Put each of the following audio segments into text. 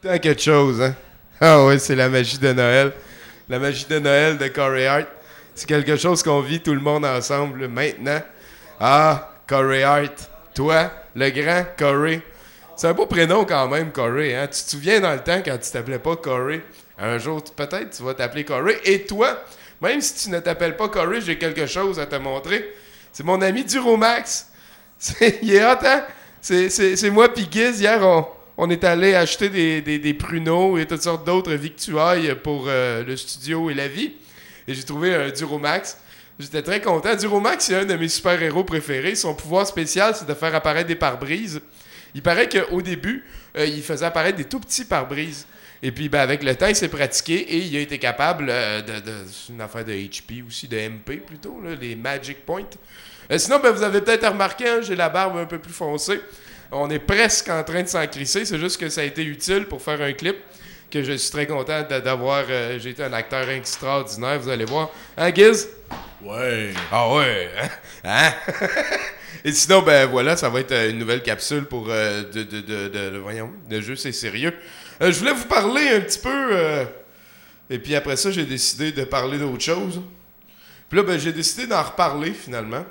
Tant quelque chose, hein? Ah ouais, c'est la magie de Noël. La magie de Noël de Corey Hart. C'est quelque chose qu'on vit tout le monde ensemble maintenant. Ah, Corey Hart. Toi, le grand Corey. C'est un beau prénom quand même, Corey. Hein? Tu te souviens dans le temps quand tu t'appelais pas Corey? Un jour, peut-être, tu vas t'appeler Corey. Et toi, même si tu ne t'appelles pas Corey, j'ai quelque chose à te montrer. C'est mon ami Duromax. C'est, il est hot, hein? C'est, moi puis Giz. Hier, on, est allé acheter des, pruneaux et toutes sortes d'autres victuailles pour euh, le studio et la vie. Et j'ai trouvé un Duromax. J'étais très content. Duromax, c'est un de mes super-héros préférés. Son pouvoir spécial, c'est de faire apparaître des pare-brises. Il paraît qu'au début, euh, il faisait apparaître des tout petits pare-brises. Et puis, ben, avec le temps, il s'est pratiqué et il a été capable euh, de, C'est une affaire de HP aussi, de MP plutôt, les Magic Points. Sinon, ben, vous avez peut-être remarqué, hein, j'ai la barbe un peu plus foncée. On est presque en train de s'en crisser. C'est juste que ça a été utile pour faire un clip que je suis très content d'avoir. j'ai été un acteur extraordinaire, vous allez voir. Hein, Giz? Ouais. Ah ouais, hein? hein? Et sinon, ben voilà, ça va être euh, une nouvelle capsule pour euh, de, de, de, de, voyons, de jeu, c'est sérieux. Euh, je voulais vous parler un petit peu, et puis après ça, j'ai décidé de parler d'autre chose. Puis là, ben, j'ai décidé d'en reparler finalement.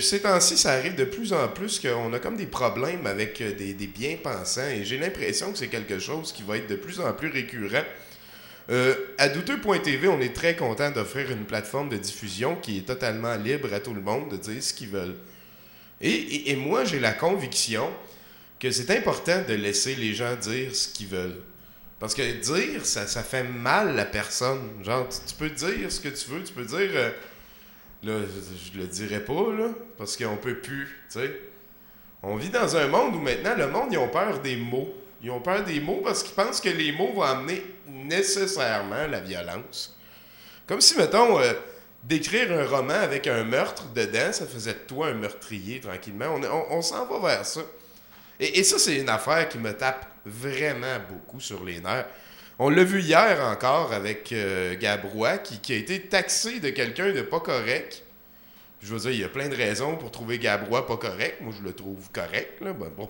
Ces temps-ci, ça arrive de plus en plus qu'on a comme des problèmes avec des, des bien-pensants, et j'ai l'impression que c'est quelque chose qui va être de plus en plus récurrent. Euh, à douteux.tv, on est très content d'offrir une plateforme de diffusion qui est totalement libre à tout le monde de dire ce qu'ils veulent. Et, moi, j'ai la conviction que c'est important de laisser les gens dire ce qu'ils veulent. Parce que dire, ça, fait mal à personne. Genre, tu, peux dire ce que tu veux, tu peux dire. Euh, là, je, le dirais pas, là, parce qu'on peut plus, tu sais. On vit dans un monde où maintenant, le monde, ils ont peur des mots. Ils ont peur des mots parce qu'ils pensent que les mots vont amener nécessairement la violence. Comme si, mettons, euh, d'écrire un roman avec un meurtre dedans, ça faisait de toi un meurtrier tranquillement. On, s'en va vers ça. Et, ça, c'est une affaire qui me tape vraiment beaucoup sur les nerfs. On l'a vu hier encore avec euh, Gabrois, qui, a été taxé de quelqu'un de pas correct. Je veux dire, il y a plein de raisons pour trouver Gabrois pas correct. Moi, je le trouve correct. Là. Ben, bon.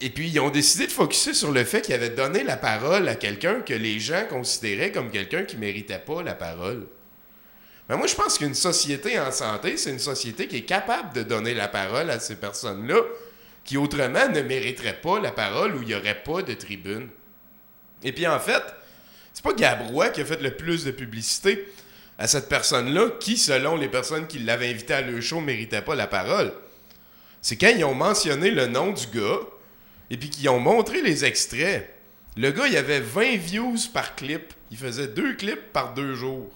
Et puis, ils ont décidé de focuser sur le fait qu'ils avaient donné la parole à quelqu'un que les gens considéraient comme quelqu'un qui méritait pas la parole. Mais moi, je pense qu'une société en santé, c'est une société qui est capable de donner la parole à ces personnes-là qui autrement ne mériteraient pas la parole ou il n'y aurait pas de tribune. Et puis, en fait, c'est pas Gabrois qui a fait le plus de publicité à cette personne-là qui, selon les personnes qui l'avaient invité à leur show, méritait pas la parole. C'est quand ils ont mentionné le nom du gars, et puis qui ont montré les extraits. Le gars, il avait 20 views par clip. Il faisait deux clips par deux jours.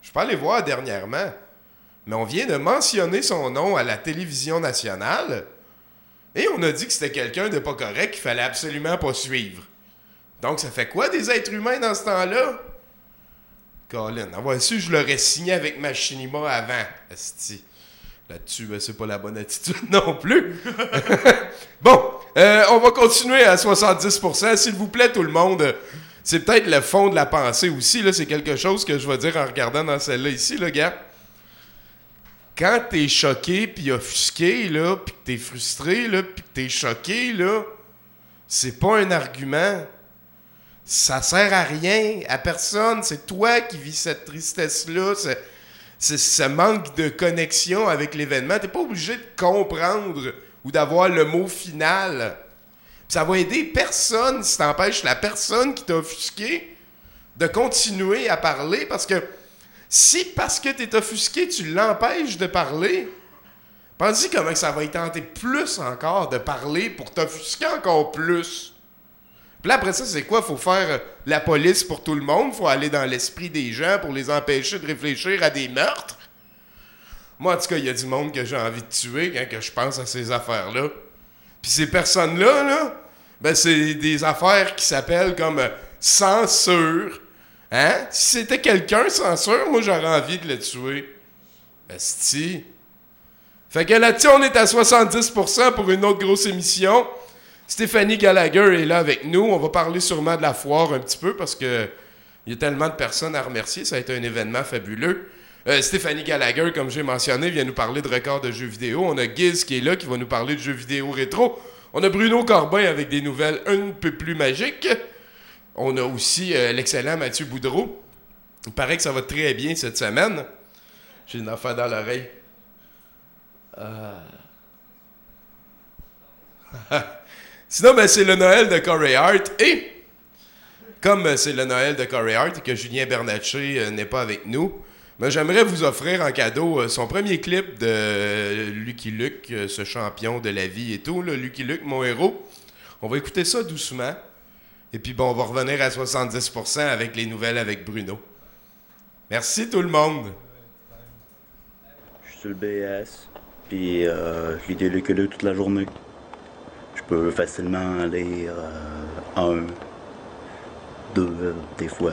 Je peux aller voir dernièrement. Mais on vient de mentionner son nom à la télévision nationale. Et on a dit que c'était quelqu'un de pas correct qu'il fallait absolument pas suivre. Donc, ça fait quoi des êtres humains dans ce temps-là? Colin, avoir su, je l'aurais signé avec Machinima avant. Asti. Là-dessus, ben, c'est pas la bonne attitude non plus. bon, euh, on va continuer à 70%. S'il vous plaît, tout le monde. C'est peut-être le fond de la pensée aussi. Là, c'est quelque chose que je vais dire en regardant dans celle-là ici, le gars. Quand t'es choqué puis offusqué, puis que t'es frustré, puis que t'es choqué, là, c'est pas un argument. Ça sert à rien, à personne. C'est toi qui vis cette tristesse-là c'est ce manque de connexion avec l'événement. T'es pas obligé de comprendre ou d'avoir le mot final. ça va aider personne si t'empêches la personne qui t'a offusqué de continuer à parler parce que si parce que t'es offusqué, tu l'empêches de parler, pensez comment ça va y tenter plus encore de parler pour t'offusquer encore plus. Puis là, après ça, c'est quoi? Faut faire euh, la police pour tout le monde? Faut aller dans l'esprit des gens pour les empêcher de réfléchir à des meurtres? Moi, en tout cas, il y a du monde que j'ai envie de tuer quand que je pense à ces affaires-là. Puis ces personnes-là, là, ben c'est des affaires qui s'appellent comme euh, censure. Hein? Si c'était quelqu'un, censure, moi, j'aurais envie de le tuer. Esti. Fait que là-dessus, on est à 70% pour une autre grosse émission. Stéphanie Gallagher est là avec nous. On va parler sûrement de la foire un petit peu parce que il y a tellement de personnes à remercier. Ça a été un événement fabuleux. Euh, Stéphanie Gallagher, comme j'ai mentionné, vient nous parler de records de jeux vidéo. On a Giz qui est là, qui va nous parler de jeux vidéo rétro. On a Bruno Corbin avec des nouvelles un peu plus magiques. On a aussi euh, l'excellent Mathieu Boudreau. Il paraît que ça va très bien cette semaine. J'ai une affaire dans l'oreille. Euh. Sinon, ben, c'est le Noël de Corey Hart. Et comme euh, c'est le Noël de Corey Hart et que Julien Bernatchez n'est pas avec nous, ben, j'aimerais vous offrir en cadeau son premier clip de Lucky Luke, ce champion de la vie et tout. Lucky Luke, mon héros. On va écouter ça doucement. Et puis, bon, on va revenir à 70% avec les nouvelles avec Bruno. Merci tout le monde. Je suis sur le BS, puis euh, je lis des Lucky toute la journée. Peux facilement lire euh, un, deux, euh, des fois.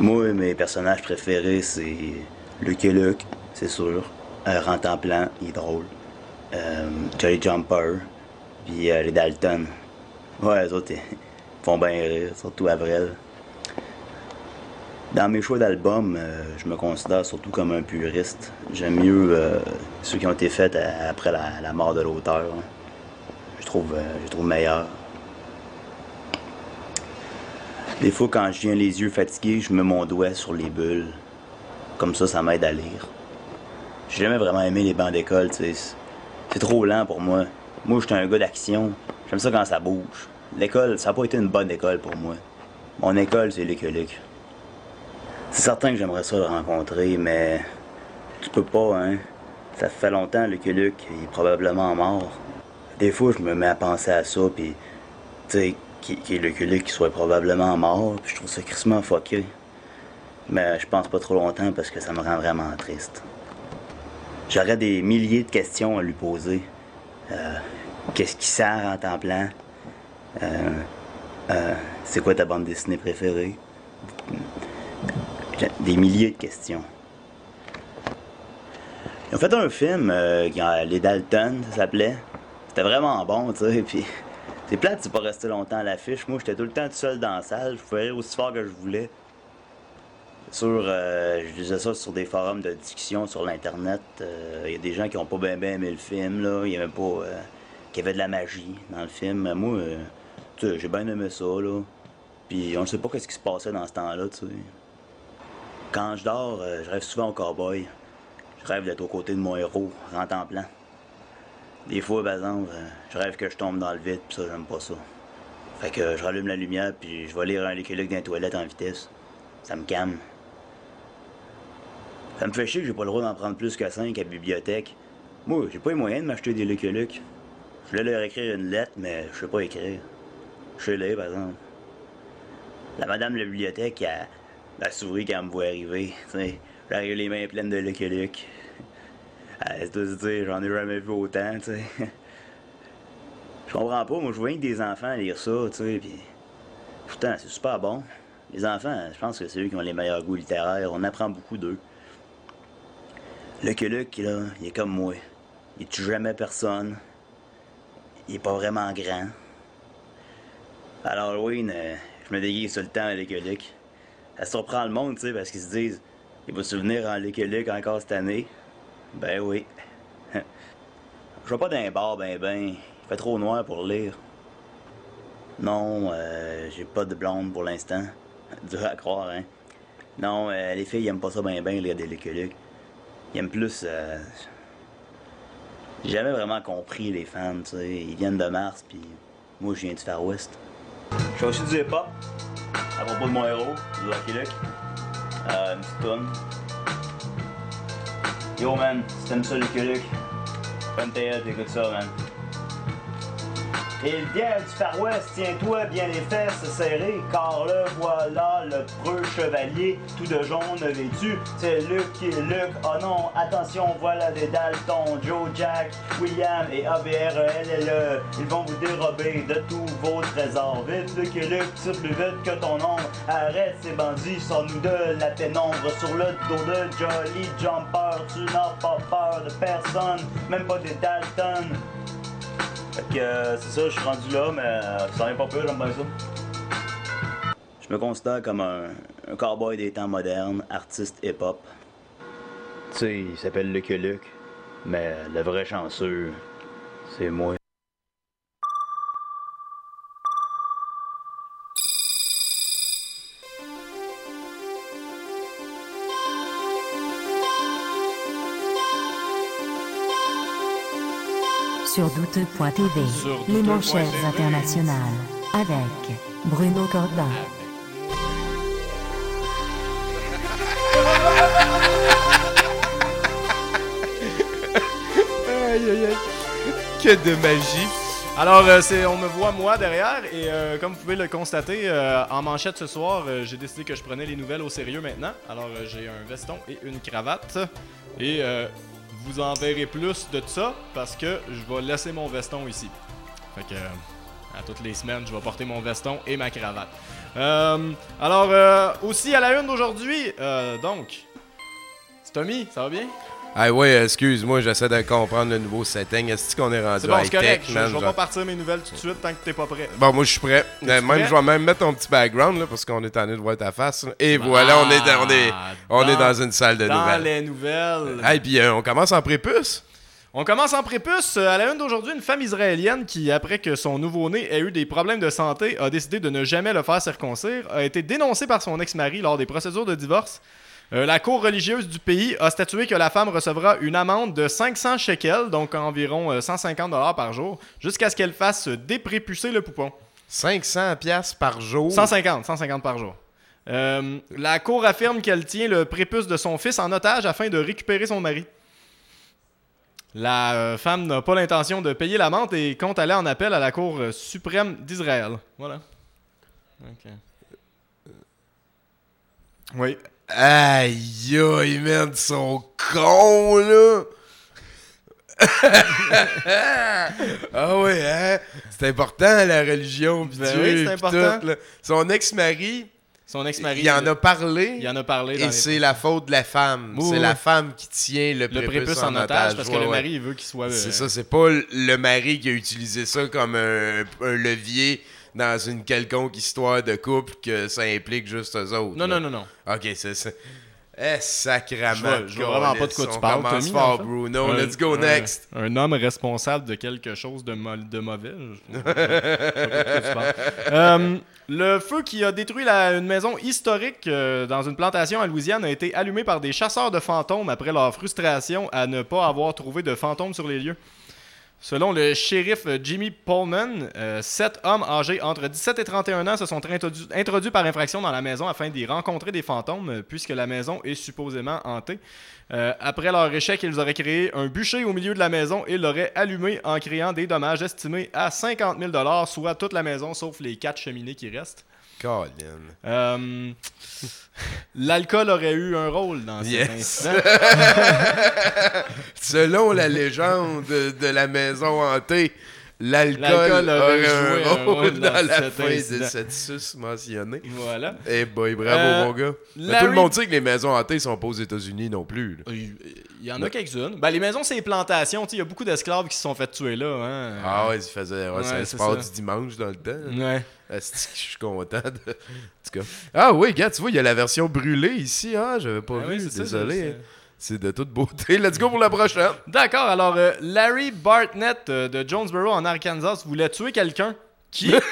Moi, mes personnages préférés, c'est Lucky Luke, c'est sûr. Euh, en plein, il est drôle. Euh, Jolly Jumper, puis les Dalton. Ouais, les autres, ils font bien rire, surtout Avril. Dans mes choix d'albums, euh, je me considère surtout comme un puriste. J'aime mieux euh, ceux qui ont été faits après la, mort de l'auteur. Je trouve, euh, je trouve meilleur. Des fois, quand je viens les yeux fatigués, je mets mon doigt sur les bulles. Comme ça, ça m'aide à lire. J'ai jamais vraiment aimé les bancs d'école, tu sais. C'est trop lent pour moi. Moi, j'étais un gars d'action. J'aime ça quand ça bouge. L'école, ça n'a pas été une bonne école pour moi. Mon école, c'est Luc Luc. C'est certain que j'aimerais ça le rencontrer, mais tu peux pas, hein. Ça fait longtemps, Luc Luc, il est probablement mort. Des fois, je me mets à penser à ça, puis, tu sais, qui, est Luc Luc qui soit probablement mort, puis je trouve ça crissement fucké. Mais je pense pas trop longtemps parce que ça me rend vraiment triste. J'aurais des milliers de questions à lui poser. Euh, Qu'est-ce qui sert en temps plein? Euh, euh, c'est quoi ta bande dessinée préférée? Des milliers de questions. Ils ont fait un film, Les Dalton, ça s'appelait. C'était vraiment bon, tu sais, puis c'est plate, c'est pas resté longtemps à l'affiche. Moi, j'étais tout le temps tout seul dans la salle, je pouvais rire aussi fort que je voulais. Sur, je disais ça sur des forums de discussion sur l'internet. Il y a des gens qui ont pas bien aimé le film, là. Il y avait pas qu'il y avait de la magie dans le film. Moi, euh, tu j'ai bien aimé ça, là. Puis on ne sait pas qu'est-ce qui se passait dans ce temps-là, tu sais. Quand je dors, euh, je rêve souvent au cowboy. Je rêve d'être aux côtés de mon héros, rentre en plan. Des fois, par exemple, je rêve que je tombe dans le vide, puis ça, j'aime pas ça. Fait que je rallume la lumière, puis je vais lire un léculuc dans les toilettes en vitesse. Ça me calme. Ça me fait chier que j'ai pas le droit d'en prendre plus que 5 à la bibliothèque. Moi, j'ai pas les moyens de m'acheter des Lucky je voulais leur écrire une lettre, mais je sais pas écrire. Je sais lire, par exemple. La madame de la bibliothèque, a la souris quand elle me voit arriver. J'arrive les mains pleines de Lucky Luke. Elle doit se dire, j'en ai jamais vu autant, tu. Je comprends pas, moi je vois des enfants lire ça, tu. Pourtant, c'est super bon. Les enfants, je pense que c'est eux qui ont les meilleurs goûts littéraires. On apprend beaucoup d'eux. Lucky Luke, là, il est comme moi. Il tue jamais personne il est pas vraiment grand. À Halloween, euh, je me déguise tout le temps à l'écolique. Ça surprend le monde, parce qu'ils se disent il va se souvenir en l'écolique encore cette année. Ben oui. je vois pas d'un bar, ben ben. Il fait trop noir pour lire. Non, euh, j'ai pas de blonde pour l'instant. Dur à croire, hein. Non, euh, les filles aiment pas ça ben ben, lire des lécoliques. Ils aiment plus. Euh, j'ai jamais vraiment compris les fans, tu sais. Ils viennent de Mars, puis moi, je viens du Far West. Je fais aussi du hip-hop, à propos de mon héros, du Lucky Luke. Euh, une petite. Yo, man, si t'aimes ça, Lucky Luke, bonne théâtre, écoute ça, man. Et vient du Far West, tiens-toi bien les fesses serrées, car le voilà le preux chevalier, tout de jaune vêtu. C'est Luc qui est Luc. Oh non, attention, voilà des Dalton, Joe, Jack, William et ABREL. Ils vont vous dérober de tous vos trésors. Vite, Luc et Luc, tire plus vite que ton ombre. Arrête ces bandits, sors-nous de la pénombre. Sur le dos de Jolly Jumper, tu n'as pas peur de personne, même pas des Dalton. Fait que euh, c'est ça, je suis rendu là, mais euh, ça n'est pas peu, j'aime bien ça. Je me considère comme un, un cowboy des temps modernes, artiste hip-hop. Tu sais, il s'appelle Lucky Luke, mais le vrai chanceux, c'est moi. Sur douteux.tv. Les manchettes internationales. Avec Bruno Corbin. Aïe, aïe, aïe. Que de magie. Alors, euh, c'est, on me voit moi derrière et euh, comme vous pouvez le constater, euh, en manchette ce soir, euh, j'ai décidé que je prenais les nouvelles au sérieux maintenant. Alors, euh, j'ai un veston et une cravate et euh, vous en verrez plus de ça parce que je vais laisser mon veston ici. Fait que euh, à toutes les semaines, je vais porter mon veston et ma cravate. Euh, alors, euh, aussi à la une d'aujourd'hui, donc, c'est Tommy, ça va bien? Ah ouais, excuse-moi, j'essaie de comprendre le nouveau setting. Est-ce qu'on est rendu C'est bon, c'est correct. Je, je vais pas partir mes nouvelles tout de suite tant que t'es pas prêt. Bon, moi, je suis prêt. Euh, même, prêt? je vais même mettre ton petit background, là, parce qu'on est tanné de voir ta face. là. Et voilà, on est, dans, on, est, on est dans une salle de Dans nouvelles. les nouvelles. Hey, puis euh, on commence en prépuce? On commence en prépuce. Euh, À la une d'aujourd'hui, une femme israélienne qui, après que son nouveau-né ait eu des problèmes de santé, a décidé de ne jamais le faire circoncire, a été dénoncée par son ex-mari lors des procédures de divorce. Euh, la cour religieuse du pays a statué que la femme recevra une amende de 500 shekels, donc environ euh, 150 dollars par jour, jusqu'à ce qu'elle fasse déprépucer le poupon. 500 pièces par jour. 150, 150 par jour. Euh, la cour affirme qu'elle tient le prépuce de son fils en otage afin de récupérer son mari. La euh, femme n'a pas l'intention de payer l'amende et compte aller en appel à la Cour euh, suprême d'Israël. Voilà. Ok. Oui. Aïe, aïe, man, ils sont cons, là. ah ouais, hein? C'est important, la religion, pis Ben Dieu, oui, c'est important. tout, là. Son ex-mari, Son ex-mari. il en euh, a parlé, il en a parlé. dans et c'est la faute de la femme. Oui, c'est oui. la femme qui tient le le prépuce, prépuce en otage parce que le mari il veut qu'il soit. euh, C'est ça, c'est pas le mari qui a utilisé ça comme un, un levier dans une quelconque histoire de couple que ça implique juste eux autres. Non, là. non, non, non. Ok, c'est ça. Eh, sacrament. Je vois- je vois vraiment pas de quoi tu parles, On commence Tommy, fort, en fait. Bruno. Un- Let's go un- next. Un homme responsable de quelque chose de, mo- de mauvais. je- je sais pas de quoi tu parles. Euh, le feu qui a détruit la- une maison historique euh, dans une plantation à Louisiane a été allumé par des chasseurs de fantômes après leur frustration à ne pas avoir trouvé de fantômes sur les lieux. Selon le shérif euh, Jimmy Pullman, euh, sept hommes âgés entre 17 et 31 ans se sont introdu- introduits par infraction dans la maison afin d'y rencontrer des fantômes, euh, puisque la maison est supposément hantée. Euh, après leur échec, ils auraient créé un bûcher au milieu de la maison et l'auraient allumé en créant des dommages estimés à 50 000 soit toute la maison sauf les quatre cheminées qui restent. Colin. Euh, L'alcool aurait eu un rôle dans cet Yes. incident. Selon la légende de, la maison hantée, l'alcool aurait joué un rôle dans, la fin de cette sus mentionnée. Voilà. Eh boy, bravo Euh, mon gars. Tout le monde sait que les maisons hantées sont pas aux États-Unis non plus. Il y en a quelques-unes. Ben, les maisons, c'est les plantations. Il y a beaucoup d'esclaves qui se sont fait tuer là. Hein. Ah ouais, il faisait ouais, Ouais, c'est sport du dimanche dans le temps. Ouais. Asti je suis content de... En tout cas. Ah oui, gars, tu vois, il y a la version brûlée ici. Ah, j'avais pas Ah vu, désolé. c'est- hein. De toute beauté. Let's go pour la prochaine. D'accord, alors euh, Larry Bartnett euh, de Jonesboro en Arkansas voulait tuer quelqu'un? Qui?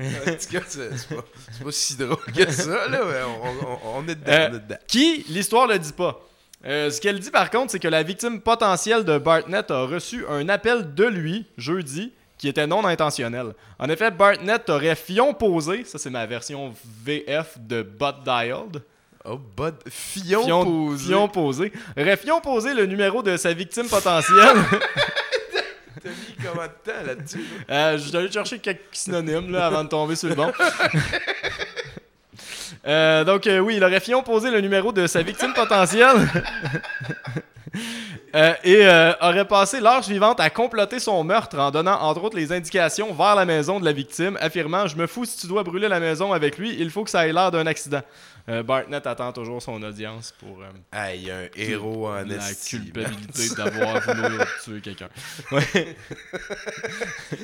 En tout cas, c'est pas, si drôle que ça, là, mais on, on- on est dedans, Euh, on est dedans. qui, l'histoire le dit pas. Euh, ce qu'elle dit par contre, c'est que la victime potentielle de Bartnett a reçu un appel de lui jeudi qui était non intentionnel. En effet, Bartnett aurait fion posé, ça c'est ma version VF de Butt Dialed. Oh, Bud, Fion, Fion posé. Fion posé. Aurait fion posé le numéro de sa victime potentielle. T'as mis combien de temps là-dessus? Euh, je suis allé chercher quelques synonymes là, avant de tomber sur le bon. Euh, donc, euh, oui, il aurait fion posé le numéro de sa victime potentielle Euh, et euh, aurait passé l'heure suivante à comploter son meurtre en donnant entre autres les indications vers la maison de la victime, affirmant Je me fous si tu dois brûler la maison avec lui, il faut que ça ait l'air d'un accident. Euh, Bartnett attend toujours son audience pour Ah, il y a un héros en la estime. culpabilité d'avoir voulu tuer quelqu'un. Ouais.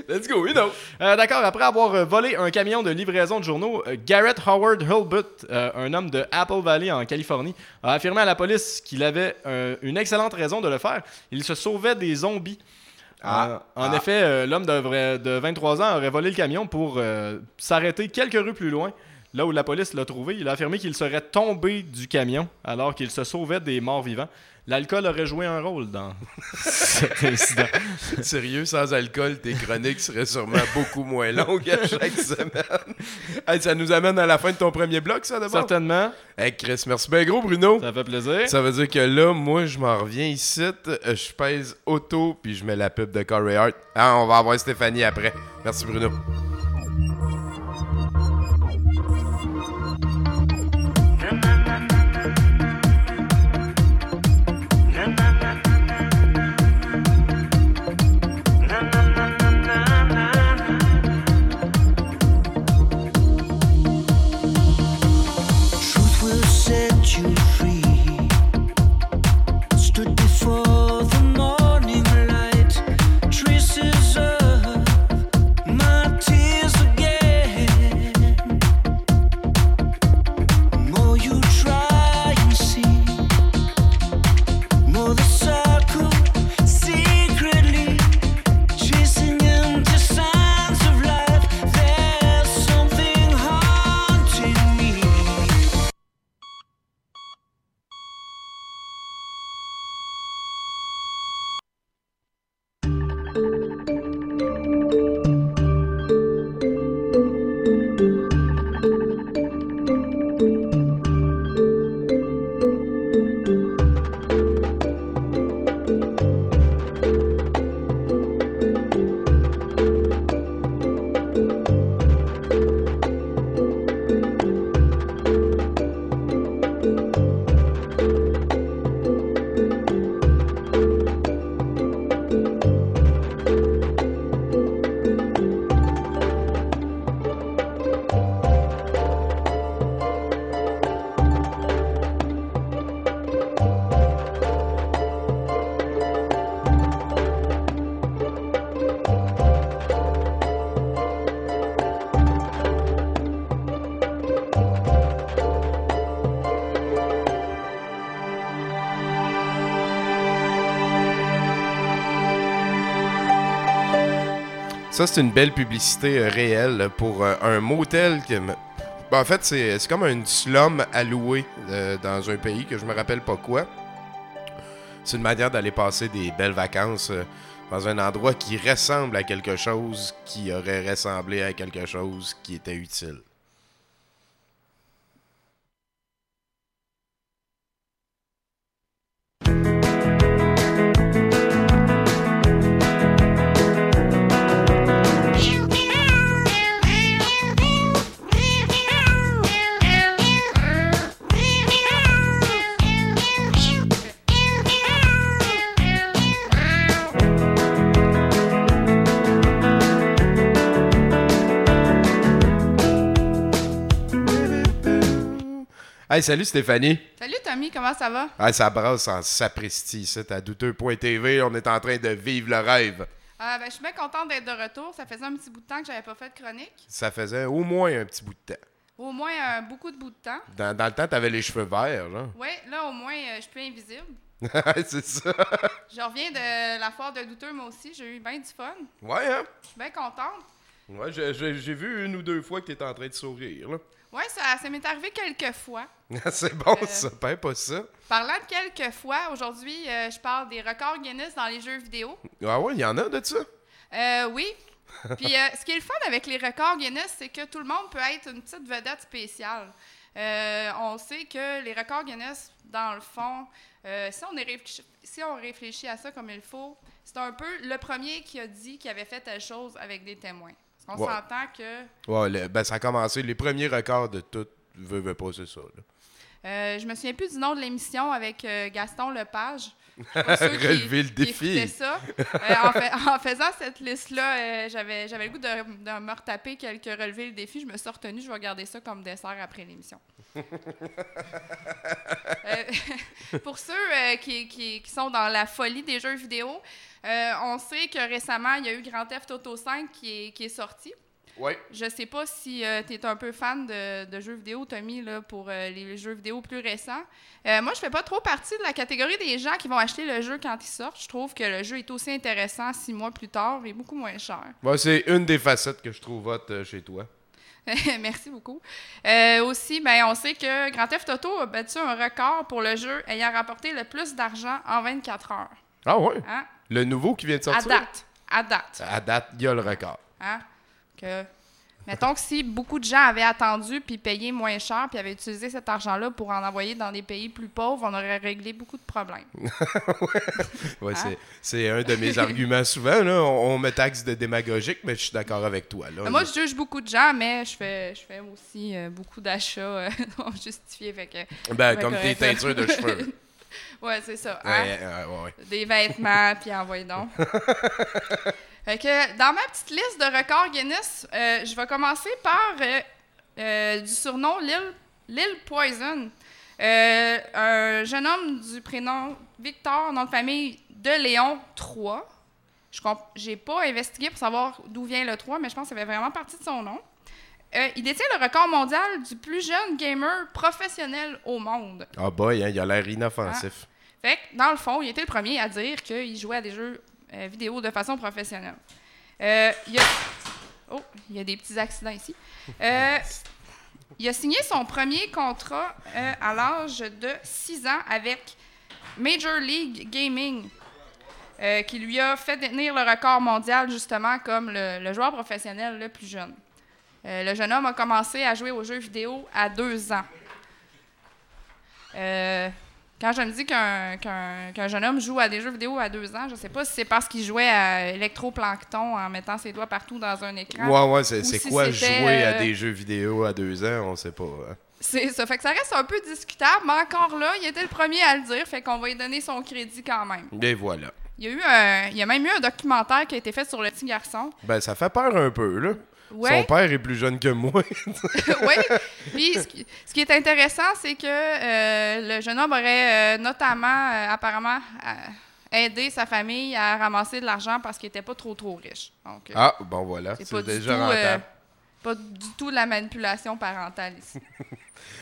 Let's go, you know. D'accord, après avoir volé un camion de livraison de journaux, Garrett Howard Hulbut, euh, un homme de Apple Valley en Californie, a affirmé à la police qu'il avait une excellente raison de le faire. Il se sauvait des zombies. Ah. Euh, en Ah. effet, euh, l'homme de, de 23 ans aurait volé le camion pour euh, s'arrêter quelques rues plus loin. Là où la police l'a trouvé, il a affirmé qu'il serait tombé du camion alors qu'il se sauvait des morts vivants. L'alcool aurait joué un rôle dans cet incident. Sérieux, sans alcool, tes chroniques seraient sûrement beaucoup moins longues à chaque semaine. Hey, ça nous amène à la fin de ton premier bloc, ça, d'abord? Certainement, Hey, Chris, merci bien gros, Bruno. ça fait plaisir. Ça veut dire que là, moi, je m'en reviens ici, euh, je pèse auto, puis je mets la pub de Corey Hart. Ah, on va avoir Stéphanie après. Merci, Bruno. Ça, c'est une belle publicité euh, réelle pour euh, un motel que. Ben, en fait, c'est comme un slum alloué euh, dans un pays que je me rappelle pas quoi. C'est une manière d'aller passer des belles vacances euh, dans un endroit qui ressemble à quelque chose qui aurait ressemblé à quelque chose qui était utile. Hey, salut Stéphanie! Salut Tommy, comment ça va? Ah, ça brasse en sapristi ici, à douteux.tv. On est en train de vivre le rêve. Ah, ben, je suis bien contente d'être de retour. Ça faisait un petit bout de temps que j'avais pas fait de chronique. Ça faisait au moins un petit bout de temps. Au moins euh, beaucoup de bout de temps. Dans, dans le temps, t'avais les cheveux verts, genre. Oui, là au moins euh, je suis plus invisible. c'est ça. Je reviens de la foire de douteux moi aussi. J'ai eu bien du fun. Ouais, hein? Je suis bien contente. Ouais, j'ai- vu une ou deux fois que t'étais en train de sourire, là. Oui, ça, ça m'est arrivé quelques fois. c'est bon, Euh. ça, pas ça. Parlant de quelques fois, aujourd'hui, euh, je parle des records Guinness dans les jeux vidéo. Ah ouais, il y en a de ça? Euh, oui. Puis euh, ce qui est le fun avec les records Guinness, c'est que tout le monde peut être une petite vedette spéciale. On sait que les records Guinness, dans le fond, si, on est si on réfléchit à ça comme il faut, c'est un peu le premier qui a dit qu'il avait fait telle chose avec des témoins. Ouais. s'entend que Ouais, le- ben ça a commencé, les premiers records de tout, veux pas, c'est ça, là. Euh, je me souviens plus du nom de l'émission avec euh, Gaston Lepage. Relever le défi. ça. Euh, en, fait- en faisant cette liste-là, euh, j'avais, j'avais le goût de, de me retaper quelques relevés le défi. Je me suis retenue. Je vais garder ça comme dessert après l'émission. Euh, pour ceux euh, qui, qui- qui sont dans la folie des jeux vidéo, on sait que récemment, il y a eu Grand Theft Auto 5 qui est, qui est sorti. Ouais. Je sais pas si tu es un peu fan de, de jeux vidéo, Tommy, là, pour euh, les jeux vidéo plus récents. Euh, moi, je fais pas trop partie de la catégorie des gens qui vont acheter le jeu quand il sort. Je trouve que le jeu est aussi intéressant six mois plus tard et beaucoup moins cher. Ouais, c'est une des facettes que je trouve hot euh, chez toi. Merci beaucoup. Euh, aussi, ben, on sait que Grand Theft Auto a battu un record pour le jeu ayant rapporté le plus d'argent en 24 heures. Ah ouais? Hein? Le nouveau qui vient de À sortir? date. À date. À date, il y a le record. Hein? Que, mettons que si beaucoup de gens avaient attendu puis payé moins cher puis avaient utilisé cet argent-là pour en envoyer dans des pays plus pauvres, on aurait réglé beaucoup de problèmes. Ouais, Hein? c'est- un de mes arguments souvent. Là. On, on me taxe de démagogique, mais je suis d'accord avec toi. Là. Moi, je juge beaucoup de gens, mais je fais, je fais aussi euh, beaucoup d'achats euh, non justifiés. Fait que, ben, comme tes teintures de cheveux. ouais, c'est ça. hein? Ouais, ouais, ouais, ouais. Des vêtements, puis envoyez donc. Fait que dans ma petite liste de records Guinness, euh, je vais commencer par euh, euh, du surnom Lil, Lil Poison. Un jeune homme du prénom Victor, nom de famille de Léon 3. Je n'ai pas investigué pour savoir d'où vient le 3, mais je pense que ça fait vraiment partie de son nom. Euh, il détient le record mondial du plus jeune gamer professionnel au monde. Ah boy, hein, il a l'air inoffensif. Fait que, dans le fond, il était le premier à dire qu'il jouait à des jeux euh, vidéo de façon professionnelle. Euh, il. Oh, il y a des petits accidents ici. Euh, il a signé son premier contrat à l'âge de 6 ans avec Major League Gaming, qui lui a fait détenir le record mondial justement comme le, le joueur professionnel le plus jeune. Le jeune homme a commencé à jouer aux jeux vidéo à 2 ans. Quand je me dis qu'un jeune homme joue à des jeux vidéo à deux ans, je sais pas si c'est parce qu'il jouait à électroplancton en mettant ses doigts partout dans un écran. Ouais, ouais, c'est Ou c'est si quoi jouer à euh, des jeux vidéo à deux ans? On sait pas. hein. C'est ça. Fait que ça reste un peu discutable, mais encore là, il était le premier à le dire, fait qu'on va lui donner son crédit quand même. Et voilà. Il y a, eu un- il y a même eu un documentaire qui a été fait sur le petit garçon. Ben, ça fait peur un peu, là. Son père est plus jeune que moi. oui. Puis ce qui, ce qui est intéressant, c'est que euh, le jeune homme aurait euh, notamment, euh, apparemment, aidé sa famille à ramasser de l'argent parce qu'il était pas trop trop riche. Donc, ah, bon, voilà. c'est déjà tout, rentable. Pas du tout de la manipulation parentale ici.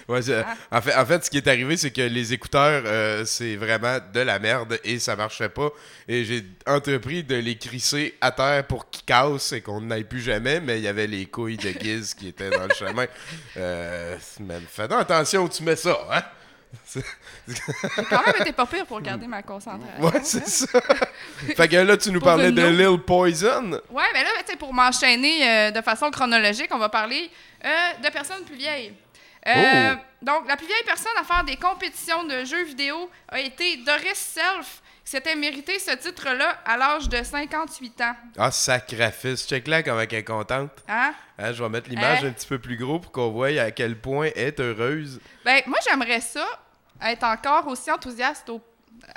Ouais, Ah. en, fait, en fait, ce qui est arrivé, c'est que les écouteurs, euh, c'est vraiment de la merde et ça marchait pas. Et j'ai entrepris de les crisser à terre pour qu'ils cassent et qu'on n'aille plus jamais, mais il y avait les couilles de Giz qui étaient dans le chemin. Euh, mais fais attention où tu mets ça, hein? J'ai quand même été pas pire pour garder ma concentration. Ouais, c'est ça. fait que là, tu nous parlais de. Lil Poison. Ouais, ben là, tu sais, pour m'enchaîner euh, de façon chronologique, on va parler euh, de personnes plus vieilles. Euh, Oh. Donc, la plus vieille personne à faire des compétitions de jeux vidéo a été Doris Self, qui s'était mérité ce titre-là à l'âge de 58 ans. Ah, sacrifice. Check là comment elle est contente. Hein? Hein, je vais mettre l'image Hein? un petit peu plus gros pour qu'on voie à quel point elle est heureuse. Ben, moi, j'aimerais ça, être encore aussi enthousiaste au-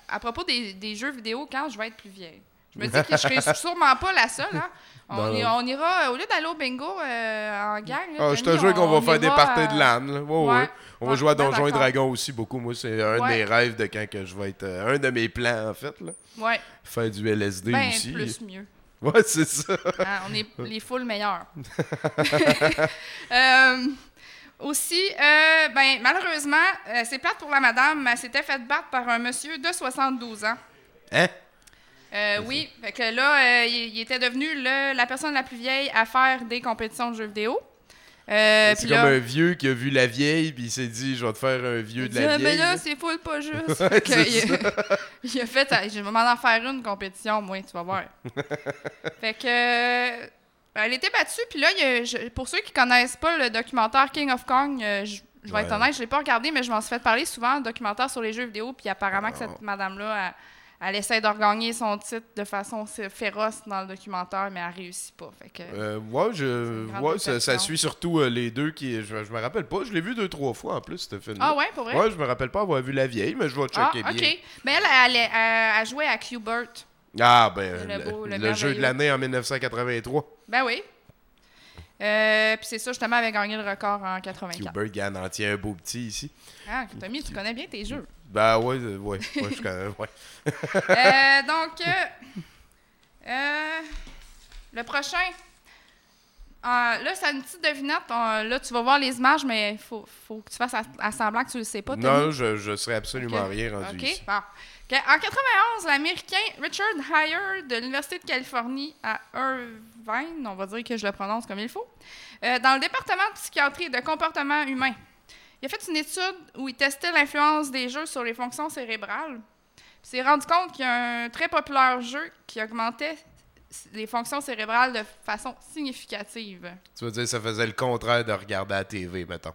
à propos des, des jeux vidéo quand je vais être plus vieille. Je me dis que je serai sûrement pas la seule. Hein? On, y- ira, au lieu d'aller au bingo euh, en gang, là, Ah, je te jure qu'on on- va faire des parties de LAN. là. Ouais, ouais. Ouais. On va jouer à Donjons et. Dragons aussi beaucoup. Moi, c'est un de Ouais. mes rêves de quand que je vais être. euh, un de mes plans, en fait. Là. Ouais, Faire du LSD ben aussi. plus mieux. Ouais, c'est ça. Hein, on est les foules meilleurs. Euh, aussi, euh, ben, malheureusement, euh, c'est plate pour la madame, mais elle s'était faite battre par un monsieur de 72 ans. Hein? Euh, oui, fait que là, il, il était devenu le- la personne la plus vieille à faire des compétitions de jeux vidéo. C'est comme là, un vieux qui a vu la vieille, puis il s'est dit Je vais te faire un vieux de la Ah, vieille. mais là, c'est full pas juste. Ouais, que il, il a fait, ah, je vais m'en en faire une compétition, moi, tu vas voir. fait que, elle était battue, puis là, il a- je- pour ceux qui connaissent pas le documentaire King of Kong, euh, je, je vais être honnête, je l'ai pas regardé, mais je m'en suis fait parler souvent, documentaire sur les jeux vidéo, puis apparemment que Ah. cette madame-là, elle, elle essaie de regagner son titre de façon féroce dans le documentaire, mais elle réussit pas. Fait que, Euh, ouais, je, ouais ça, suit surtout euh, les deux qui. Je, je me rappelle pas. Je l'ai vu deux, trois fois en plus, ce film. Ah ouais, pour vrai? Ouais, je me rappelle pas avoir vu la vieille, mais je vais ah, checker ok. bien. Mais elle, elle, elle, jouait à Q-Bert. Ah, ben, Le le, beau, le le jeu de l'année en 1983. Ben oui. Euh, Puis c'est ça, justement, avait gagné le record en 84. Hubert Gann en tient un beau petit ici. Ah, Tommy, tu connais bien tes jeux. Ben ouais, euh, ouais, ouais, je connais. Ouais. Euh, donc, euh, le prochain. euh, là, c'est une petite devinette. On- là, tu vas voir les images, mais il faut, faut que tu fasses à, à semblant que tu le sais pas. Tommy. Non, je, je serais absolument rien rendu OK, ici. bon. En 91, l'Américain Richard Heyer de l'Université de Californie à Irvine, on va dire que je le prononce comme il faut, Euh, dans le département de psychiatrie et de comportement humain, il a fait une étude où il testait l'influence des jeux sur les fonctions cérébrales. Il s'est rendu compte qu'il y a un très populaire jeu qui augmentait les fonctions cérébrales de façon significative. Tu veux dire, ça faisait le contraire de regarder la TV, mettons.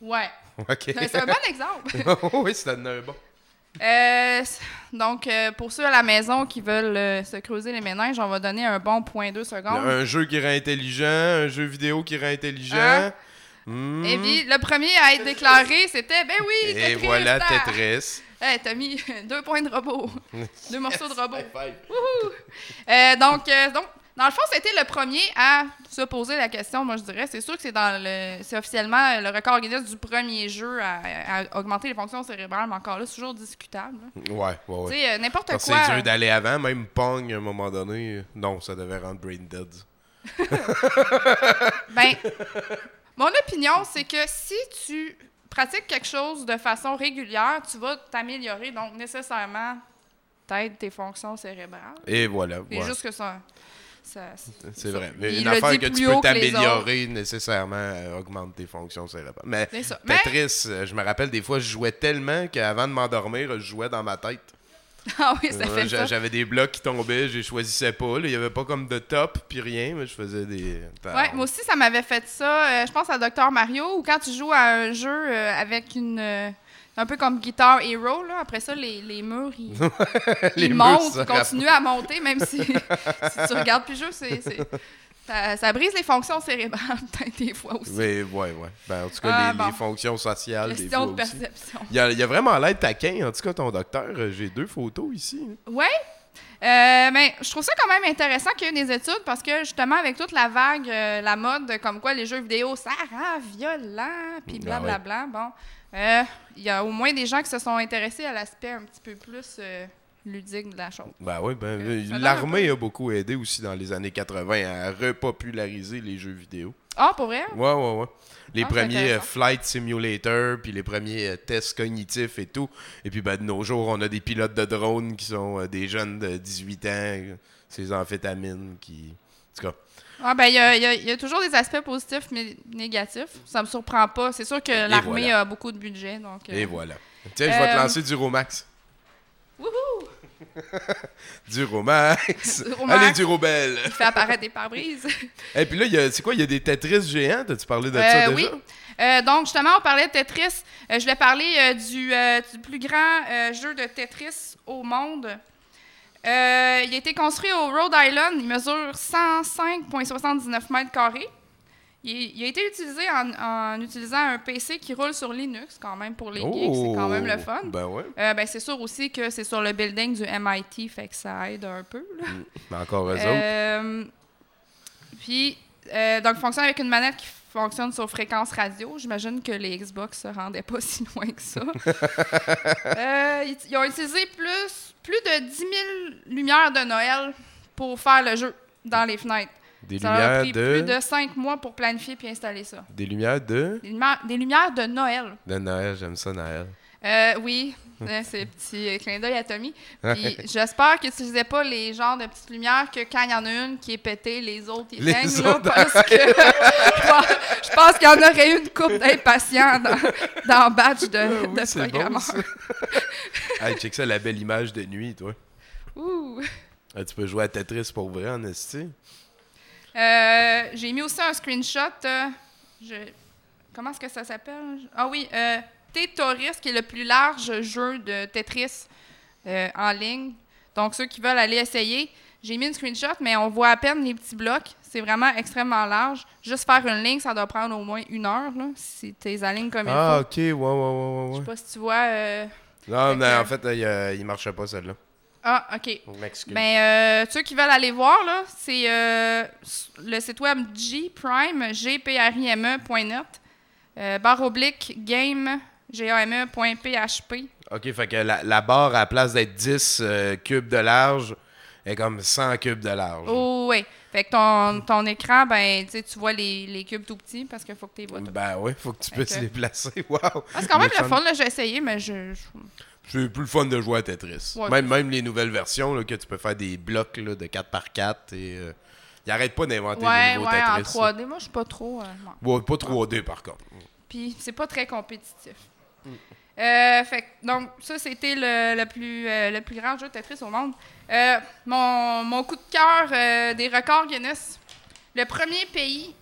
Ouais. OK. C'est un bon exemple. oui, c'était un bon. Euh, donc, euh, pour ceux à la maison qui veulent euh, se creuser les méninges, on va donner un bon point deux secondes. Un jeu qui rend intelligent, un jeu vidéo qui rend intelligent. Hein? Hmm. Et puis, le premier à être déclaré, c'était Ben oui, Et Tetris! voilà ah! Tetris. Hey, t'as mis deux points de robot. deux morceaux de robot. Wouhou! Donc, donc, dans le fond, c'était le premier à se poser la question, moi je dirais. C'est sûr que c'est dans le. C'est officiellement le record Guinness du premier jeu à, à augmenter les fonctions cérébrales, mais encore là, c'est toujours discutable. là. Ouais, ouais, Tu ouais. sais, euh, n'importe quoi. C'est dur d'aller avant, même Pong, à un moment donné. Non, ça devait rendre brain dead. Ben, mon opinion, c'est que si tu pratiques quelque chose de façon régulière, tu vas t'améliorer, donc nécessairement t'aides tes fonctions cérébrales. Et voilà. C'est ouais. juste que ça. C'est vrai. Mais Il une affaire que tu peux t'améliorer nécessairement euh, augmente tes fonctions cérébrales. Mais C'est ça. Mais- Tetris, euh, je me rappelle des fois, je jouais tellement qu'avant de m'endormir, je jouais dans ma tête. Ah oui, ça Euh, fait ça. J'avais des blocs qui tombaient, je choisissais pas. là. Il y avait pas comme de top puis rien, mais je faisais des. Ouais, moi aussi, ça m'avait fait ça. euh, je pense à Dr. Mario, ou quand tu joues à un jeu avec une. Un peu comme Guitar Hero, là. Après ça, les, les murs, ils, Les ils murs montent, ils continuent à monter, même si, si tu regardes plus jeu, c'est. Ça, ça brise les fonctions cérébrales, peut-être, des fois aussi. Oui, ouais, ouais. Ben, en tout cas, Ah, les, bon. les fonctions sociales, des Question fois de aussi. perception. Il y, a, il y a vraiment l'air taquin, en tout cas, ton docteur. Euh, J'ai deux photos ici. Ouais. Euh, mais je trouve ça quand même intéressant qu'il y ait des études parce que justement avec toute la vague, euh, la mode, comme quoi les jeux vidéo ça rend violent, puis Ah ouais. blablabla. Bon, euh, il y a au moins des gens qui se sont intéressés à l'aspect un petit peu plus euh, ludique de la chose. Ben oui, ben, Euh, l'armée a beaucoup aidé aussi dans les années 80 à repopulariser les jeux vidéo. Ah, pour vrai? Ouais, ouais, ouais. Les Ah, premiers. Flight Simulator, puis les premiers tests cognitifs et tout. Et puis, ben, de nos jours, on a des pilotes de drones qui sont des jeunes de 18 ans, ces amphétamines qui. En tout cas, Ah, ben, il y a, il y a- il y a toujours des aspects positifs mais négatifs. Ça me surprend pas. C'est sûr que l'armée voilà. a beaucoup de budget. Donc, euh, et voilà. Tiens, je vais te Euh, lancer du Romax. Wouhou! Du Romax. Allez, du Robel. Il fait apparaître des pare-brises. Et puis là, c'est quoi Il y a des Tetris géants? T'as-tu parlé de Euh, ça déjà? Oui. Euh, donc, justement, on parlait de Tetris. Euh, je voulais parler du, du plus grand jeu de Tetris au monde. Euh, il a été construit au Rhode Island. Il mesure 105,79 mètres carrés. Il, il a été utilisé en, en utilisant un PC qui roule sur Linux, quand même, pour les geeks. C'est quand même le Oh! fun. Ben ouais. Euh, ben, c'est sûr aussi que c'est sur le building du MIT, fait que ça aide un peu. là. Mais encore eux. Euh, puis, euh, donc, fonctionne avec une manette qui fonctionne sur fréquence radio. J'imagine que les Xbox se rendaient pas si loin que ça. Ils, ils ont utilisé plus, plus de 10 000 lumières de Noël pour faire le jeu dans les fenêtres. Des Ça leur a lumières pris de... plus de 5 mois pour planifier puis installer ça. Des lumières de... Des lumières, des lumières de Noël. De Noël, j'aime ça, Noël. Euh, oui, euh, c'est un petit euh, clin d'œil à Tommy. Puis j'espère que tu faisais pas les genres de petites lumières que quand il y en a une qui est pétée, les autres ils là, parce que je pense, qu'il y en aurait eu une coupe d'impatients dans, dans le badge de, Ah oui, de c'est bon, hey, check ça, la belle image de nuit, toi. Ouh. Ah, tu peux jouer à Tetris pour vrai, en esti. Euh, J'ai mis aussi un screenshot. euh, je- Comment est-ce que ça s'appelle? Ah oui, euh, Tetris, qui est le plus large jeu de Tetris euh, en ligne. Donc, ceux qui veulent aller essayer, j'ai mis une screenshot, mais on voit à peine les petits blocs. C'est vraiment extrêmement large. Juste faire une ligne, ça doit prendre au moins une heure, là, si tu les alignes comme Ah, il faut. ok, ouais, ouais, ouais, Je ouais. sais pas si tu vois. euh, Non, mais en fait, il, euh, il marchait pas, celle-là. Ah, OK. Je. Ben, euh, ceux qui veulent aller voir, là, c'est euh, le site web gprime, gprime.net, euh, barre oblique game, game.php. Ok, fait que la, la barre, à la place d'être 10 euh, cubes de large, est comme 100 cubes de large. Oh, ouais. Fait que ton, ton écran, ben, tu vois les, les cubes tout petits parce qu'il faut que tu les vois tous. Ben ouais, faut que tu puisses Ok. les placer. Wow! Ah, c'est quand même Le le fun, là, j'ai essayé, mais je... je- C'est plus le fun de jouer à Tetris. Ouais, même, même les nouvelles versions, là, que tu peux faire des blocs là, de 4x4 et. euh, Ils arrêtent pas d'inventer Ouais, des nouveaux ouais, en Tetris. 3D. Moi, je suis pas trop. euh. Ouais, pas 3D par contre. Puis c'est pas très compétitif. Euh, fait donc, ça, c'était le, le plus, euh, le plus grand jeu de Tetris au monde. Euh, mon, mon coup de cœur des records Guinness. Le premier pays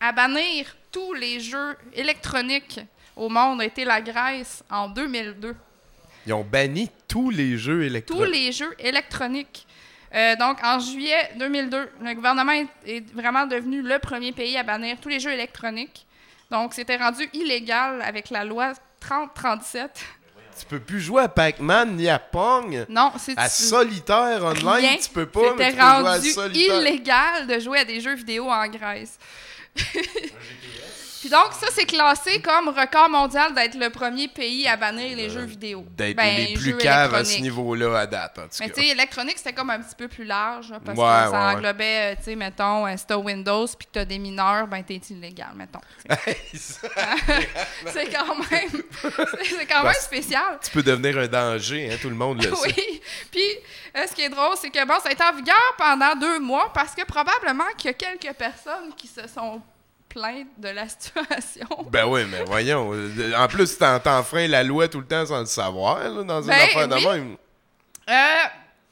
à bannir tous les jeux électroniques au monde a été la Grèce en 2002. Ils ont banni tous les jeux Tous électroniques. les jeux électroniques. Donc, en juillet 2002, le gouvernement est, est vraiment devenu le premier pays à bannir tous les jeux électroniques. Donc, c'était rendu illégal avec la loi 3037. Tu peux plus jouer à Pac-Man ni à Pong. Non, c'est À solitaire online, rien. tu peux pas, mais C'était peux jouer à rendu solitaire. illégal de jouer à des jeux vidéo en Grèce. Puis donc, ça, c'est classé comme record mondial d'être le premier pays à bannir les jeux vidéo. D'être Ben, les plus caves à ce niveau-là à date, en tout Mais cas. tu sais, électronique, c'était comme un petit peu plus large, parce Ouais, que ça ouais, englobait, euh, tu sais, mettons, euh, si t'as Windows puis que t'as des mineurs, ben t'es illégal, mettons. c'est quand même, c'est quand même spécial. tu peux devenir un danger, hein, tout le monde le sait. Oui. Puis, euh, ce qui est drôle, c'est que bon, ça a été en vigueur pendant deux mois parce que probablement qu'il y a quelques personnes qui se sont plaintes de la situation. Ben oui, mais voyons. En plus, t'en- t'enfreins la loi tout le temps sans le savoir, là, dans une Ben affaire de oui. même. Euh,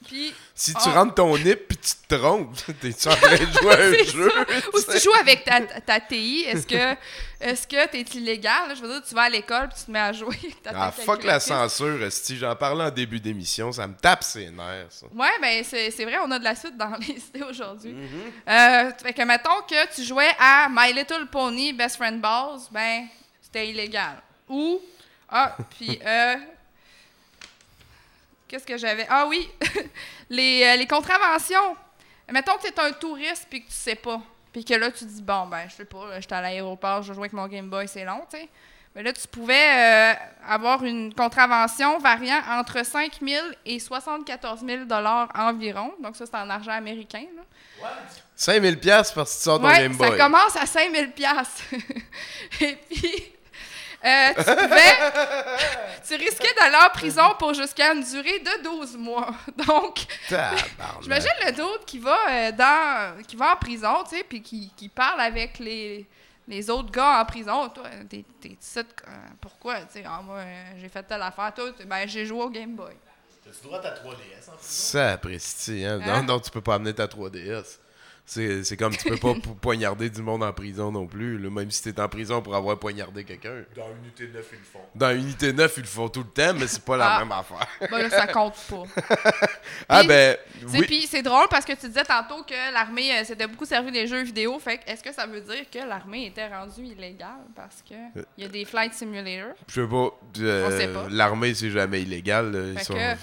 puis, Si tu Ah. rentres ton nip puis tu te trompes, t'es en train de jouer à un jeu. ou si tu joues avec ta, ta TI, est-ce que est-ce que t'es illégal? Je veux dire, tu vas à l'école puis tu te mets à jouer avec ta Ah, fuck la censure, si j'en parlais en début d'émission, ça me tape ses nerfs, ça. Ouais, ben c'est vrai, on a de la suite dans les idées aujourd'hui. Mm-hmm. Euh, fait que mettons que tu jouais à My Little Pony Best Friend Balls, ben c'était illégal. Ou ah, puis euh, qu'est-ce que j'avais? Ah oui, les, euh, les contraventions. Mettons que tu es un touriste puis que tu sais pas. Puis que là tu dis bon ben je sais pas, j'étais à l'aéroport, je joue avec mon Game Boy, c'est long, tu sais. Mais là, tu pouvais euh, avoir une contravention variant entre 5 000 et 74 000 environ. Donc, ça, c'est en argent américain. Là. 5000 pièces parce que tu sors ton Ouais, Game ça Boy. commence à 5 000 Et puis, euh, tu pouvais... tu risquais d'aller en prison pour jusqu'à une durée de 12 mois. Donc. J'imagine le doute qui va euh, dans qui va en prison, tu sais, puis qui, qui parle avec les, les autres gars en prison. Toi, t'es euh, pourquoi, tu sais, ah, moi, j'ai fait telle affaire, toi, t'es- ben, j'ai joué au Game Boy. T'as-tu droit à ta 3DS en Ça apprécie, hein? Hein? Non, non, tu peux pas amener ta 3DS. C'est c'est comme tu peux pas po- poignarder du monde en prison non plus, là, même si t'es en prison pour avoir poignardé quelqu'un. Dans Unité 9, ils le font. Dans Unité 9, ils le font tout le temps, mais c'est pas la Ah. même affaire. Ben là, ça compte pas. ah ben, oui. Puis c'est drôle parce que tu disais tantôt que l'armée euh, s'était beaucoup servi des jeux vidéo. Fait que est-ce que ça veut dire que l'armée était rendue illégale parce que Euh. il y a des flight simulators? Je sais pas. euh. L'armée, c'est jamais illégal. là. Ils Fait sont- que,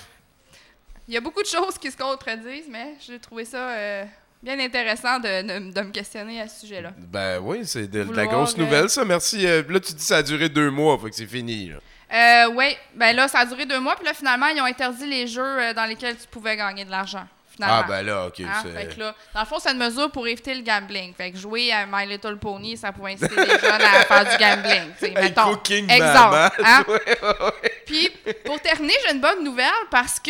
il y a beaucoup de choses qui se contredisent, mais j'ai trouvé ça euh, bien intéressant de, de- de me questionner à ce sujet-là. Ben oui, c'est de, de la grosse euh, nouvelle, ça. Merci. Euh, là, tu dis que ça a duré deux mois, fait que c'est fini. Euh, oui, ben là, ça a duré deux mois, puis là, finalement, ils ont interdit les jeux dans lesquels tu pouvais gagner de l'argent. Finalement. Ah ben là, ok. Hein? c'est- Fait que là, dans le fond, c'est une mesure pour éviter le gambling. Fait que jouer à My Little Pony, ça pouvait inciter les jeunes à faire du gambling. Hey, mettons. Cooking Exemple. Hein? Ouais, ouais, ouais. Puis, pour terminer, j'ai une bonne nouvelle parce que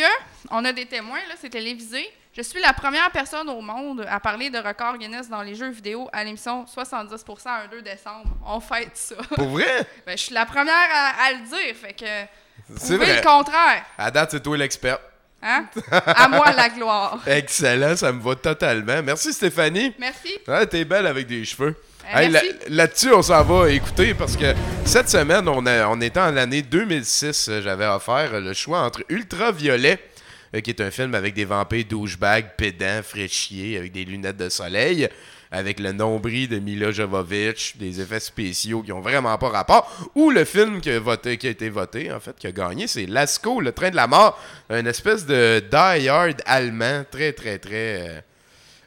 on a des témoins, là, c'est télévisé. Je suis la première personne au monde à parler de record Guinness dans les jeux vidéo à l'émission 70% un 2 décembre. On fête ça. Pour vrai? Ben, je suis la première à, à le dire, fait que C'est vrai. le contraire. À date, c'est toi l'expert. Hein? À moi la gloire. Excellent, ça me va totalement. Merci Stéphanie. Merci. Ouais, t'es belle avec des cheveux. Euh, Hey, là- merci. Là-dessus, on s'en va écouter parce que cette semaine, on, a, on était en l'année 2006. euh, J'avais offert le choix entre Ultraviolet, euh, qui est un film avec des vampires douchebags, pédants, fraîchiers, avec des lunettes de soleil, avec le nombril de Mila Jovovich, des effets spéciaux qui ont vraiment pas rapport, ou le film qui a, été voté, en fait, qui a gagné, c'est Lasco, le train de la mort, une espèce de die hard allemand, très, très, très...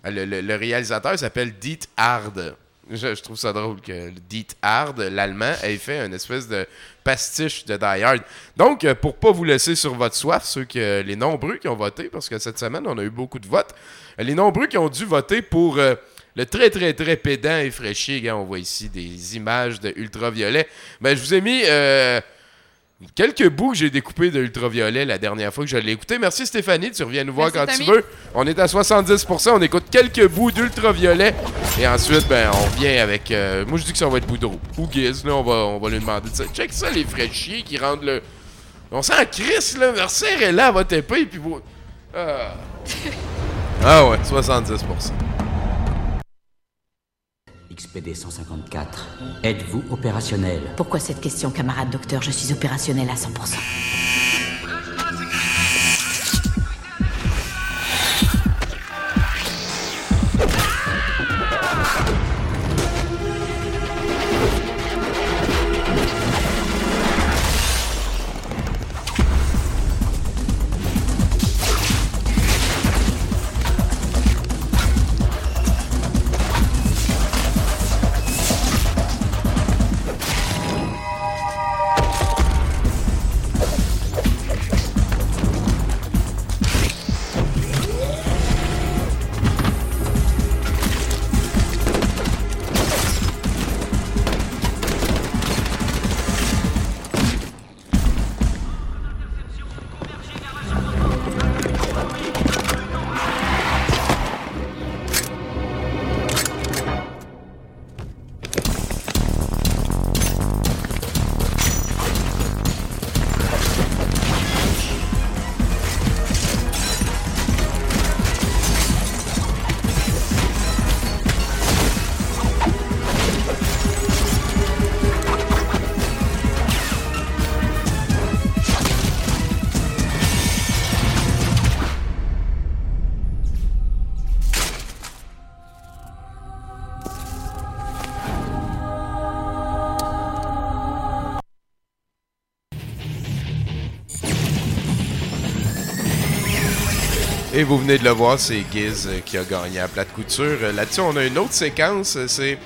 euh, le réalisateur s'appelle Diet Hard. Je, trouve ça drôle que Diet Hard, l'allemand, ait fait une espèce de pastiche de Die Hard. Donc, euh, pour pas vous laisser sur votre soif, ceux que les nombreux qui ont voté, parce que cette semaine, on a eu beaucoup de votes, euh, les nombreux qui ont dû voter pour euh, le très, très, très pédant et fraîchier, on voit ici des images de. Ben, je vous ai mis... euh, quelques bouts que j'ai découpés de Ultraviolet la dernière fois que je l'ai écouté. Merci Stéphanie, tu reviens nous voir Merci, quand Tommy. tu veux. On est à 70%, on écoute quelques bouts d'Ultraviolet. Et ensuite, ben, on revient avec. euh, moi, je dis que ça va être Boudreau. Ou Giz, là, on va, on va lui demander de ça. Check ça, les frais chiens qui rendent le. On sent Chris, là. Mercier là à votre épée, puis vous. Ah. ah ouais, 70%. XPD 154. Êtes-vous opérationnel? Pourquoi cette question, camarade docteur? Je suis opérationnel à 100%. Et vous venez de le voir, c'est Giz euh, qui a gagné à plate couture. Euh, Là-dessus, on a une autre séquence. euh, C'est.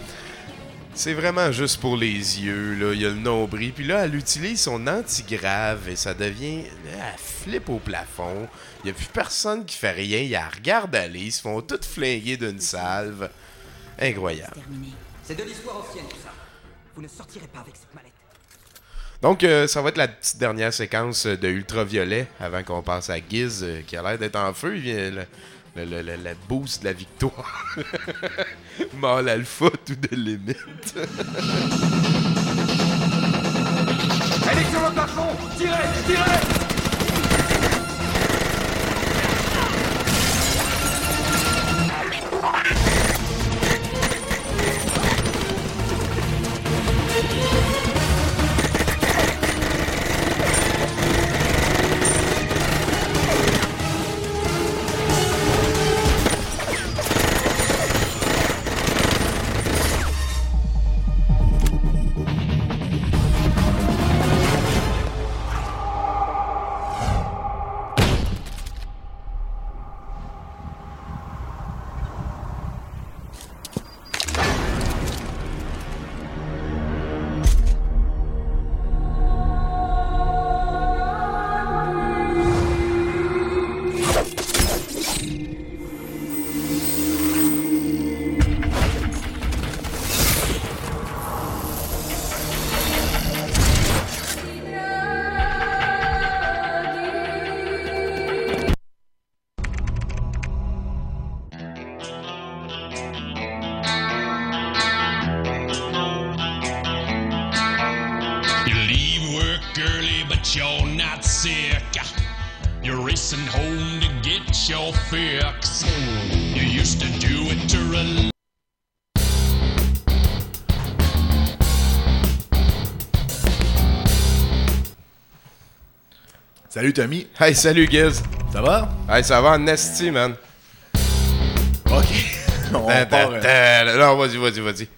C'est vraiment juste pour les yeux, là. Il y a le nombril. Puis là, elle utilise son antigrave et ça devient. Elle flippe au plafond. Il n'y a plus personne qui fait rien. Il la regarde aller. Ils se font toutes flinguer d'une salve. Incroyable. C'est de l'histoire ancienne, tout ça. Vous ne sortirez pas avec cette mallette. Donc, euh, ça va être la petite dernière séquence de Ultraviolet avant qu'on passe à Giz euh, qui a l'air d'être en feu. Il vient le, le, boost de la victoire. Mâle alpha, tout de limite. Plafond Tirez Tirez Tommy, Hey, salut Giz. ça va? Hey, ça va en esti, man. Ok. On ta, part, euh, ta. Non, vas-y, vas-y, vas-y.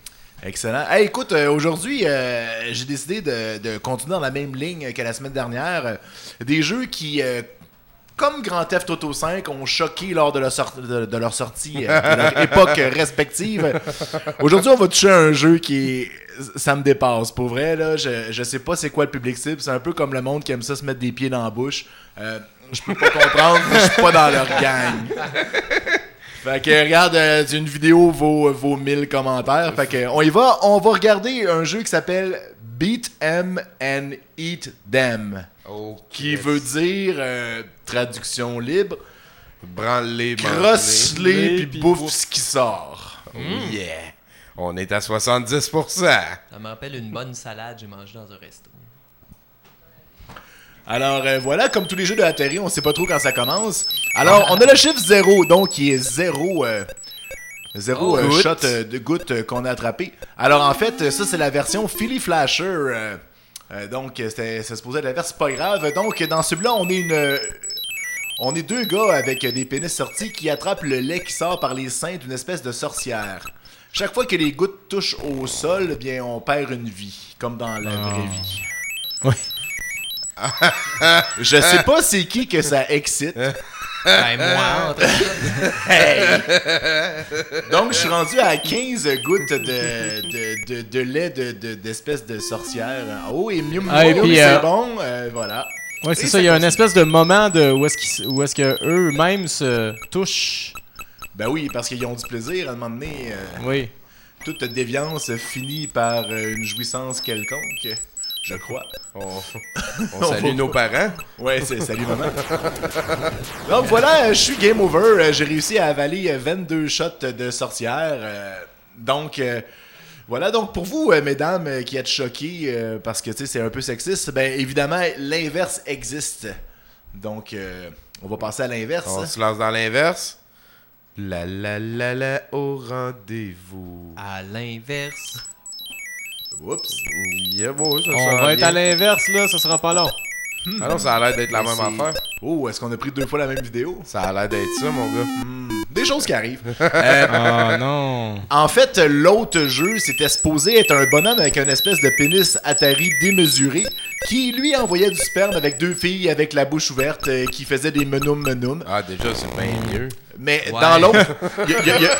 Excellent. Hey, écoute, euh, aujourd'hui, euh, j'ai décidé de, de continuer dans la même ligne que la semaine dernière. Des jeux qui, euh, comme Grand Theft Auto 5, ont choqué lors de leur, de, de leur sortie, euh, de leur époque respective. Aujourd'hui, on va toucher à un jeu qui est... Ça me dépasse, pour vrai. Là, je, je sais pas c'est quoi le public cible. C'est un peu comme le monde qui aime ça se mettre des pieds dans la bouche. Euh, je peux pas comprendre, je suis pas dans leur gang. Fait que regarde, euh, une vidéo vaut, vaut 1000 commentaires. Fait que on y va, on va regarder un jeu qui s'appelle Beat 'em and eat them. Oh, Qui veut dire, euh, traduction libre, Branle-les, crosse-les Les, puis puis bouffe ce qui sort. Oh yeah. On est à 70%. Ça me rappelle une bonne salade que j'ai mangée dans un resto. Alors euh, voilà, comme tous les jeux de Atari, on sait pas trop quand ça commence. Alors, on a le chiffre 0, donc qui est 0 zéro Oh, euh, shot euh, de goutte euh, qu'on a attrapé. Alors en fait, ça c'est la version Philly Flasher. Euh, donc euh, c'était supposé être l'inverse, c'est pas grave. Donc dans celui-là, on est une euh, on est deux gars avec des pénis sortis qui attrapent le lait qui sort par les seins d'une espèce de sorcière. Chaque fois que les gouttes touchent au sol, eh bien on perd une vie, comme dans la vraie vie. Ouais. Je sais pas c'est qui que ça excite. Ben, moi, Hey! Donc, je suis rendu à 15 gouttes de, de, de, de lait de- de- d'espèce de, sorcière. Oh, et mieux, Ah, et mieux, puis, c'est euh, bon. euh, voilà. Ouais, c'est Et ça, il y a un espèce de moment de où est-ce qu'ils- où est-ce que eux-mêmes se touchent. Ben oui, parce qu'ils ont du plaisir à un moment donné. euh, Oui. toute déviance finit par une jouissance quelconque, je crois. On, on salue nos parents. Ouais, c'est salut maman. Donc voilà, euh, je suis game over. Euh, J'ai réussi à avaler euh, 22 shots de sorcière. euh, donc euh, voilà, donc pour vous, euh, mesdames, euh, qui êtes choquées euh, parce que tu sais, c'est un peu sexiste, ben évidemment, l'inverse existe. Donc euh, on va passer à l'inverse. On se lance dans l'inverse. La la la la au rendez-vous. À l'inverse. Oups. Yeah, bon, ça On s'en va être à l'inverse, là, ça sera pas long. Ah non, ça a l'air d'être la Mais même affaire. Oh, est-ce qu'on a pris deux fois la même vidéo? Ça a l'air d'être ça, mon gars. Hmm, des choses qui arrivent. Euh, Ah non. En fait, l'autre jeu, c'était supposé être un bonhomme avec une espèce de pénis Atari démesuré qui, lui, envoyait du sperme avec deux filles avec la bouche ouverte euh, qui faisaient des menum menum. Ah, déjà, c'est bien mieux. Mais Ouais. dans l'autre, y a- y a- y a-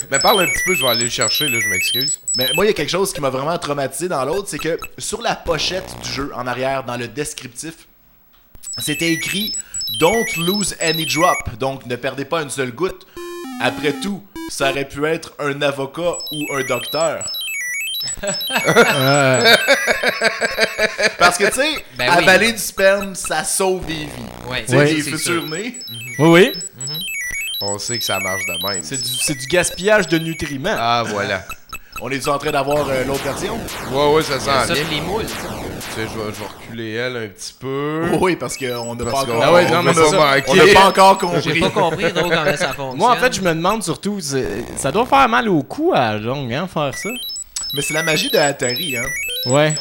Mais parle un petit peu, je vais aller le chercher, là, je m'excuse. mais moi, il y a quelque chose qui m'a vraiment traumatisé dans l'autre, c'est que sur la pochette du jeu, en arrière, dans le descriptif, c'était écrit Don't lose any drop. Donc, ne perdez pas une seule goutte. Après tout, ça aurait pu être un avocat ou un docteur. Parce que, tu sais, Ben oui. avaler du sperme, ça sauve des vies. Ouais, Tu sais, les c'est futurs sûr. nés. Oui, oui. On sait que ça marche de même. C'est du, c'est du gaspillage de nutriments. Ah, voilà. On est-tu en train d'avoir euh, l'autre version? Ouais, ouais, ça sent Ça, bien. c'est les moules. Tu sais, je vais, je vais reculer elle un petit peu. Oui, parce qu'on n'a pas Parce encore, Ah ouais, non, on mais n'a c'est ça. pas- manqué. on n'a pas encore J'ai compris. pas compris trop comment ça fonctionne. Moi, en fait, je me demande surtout, c'est- ça doit faire mal au cou à la longue, hein, faire ça. Mais c'est la magie de Atari, hein. Ouais.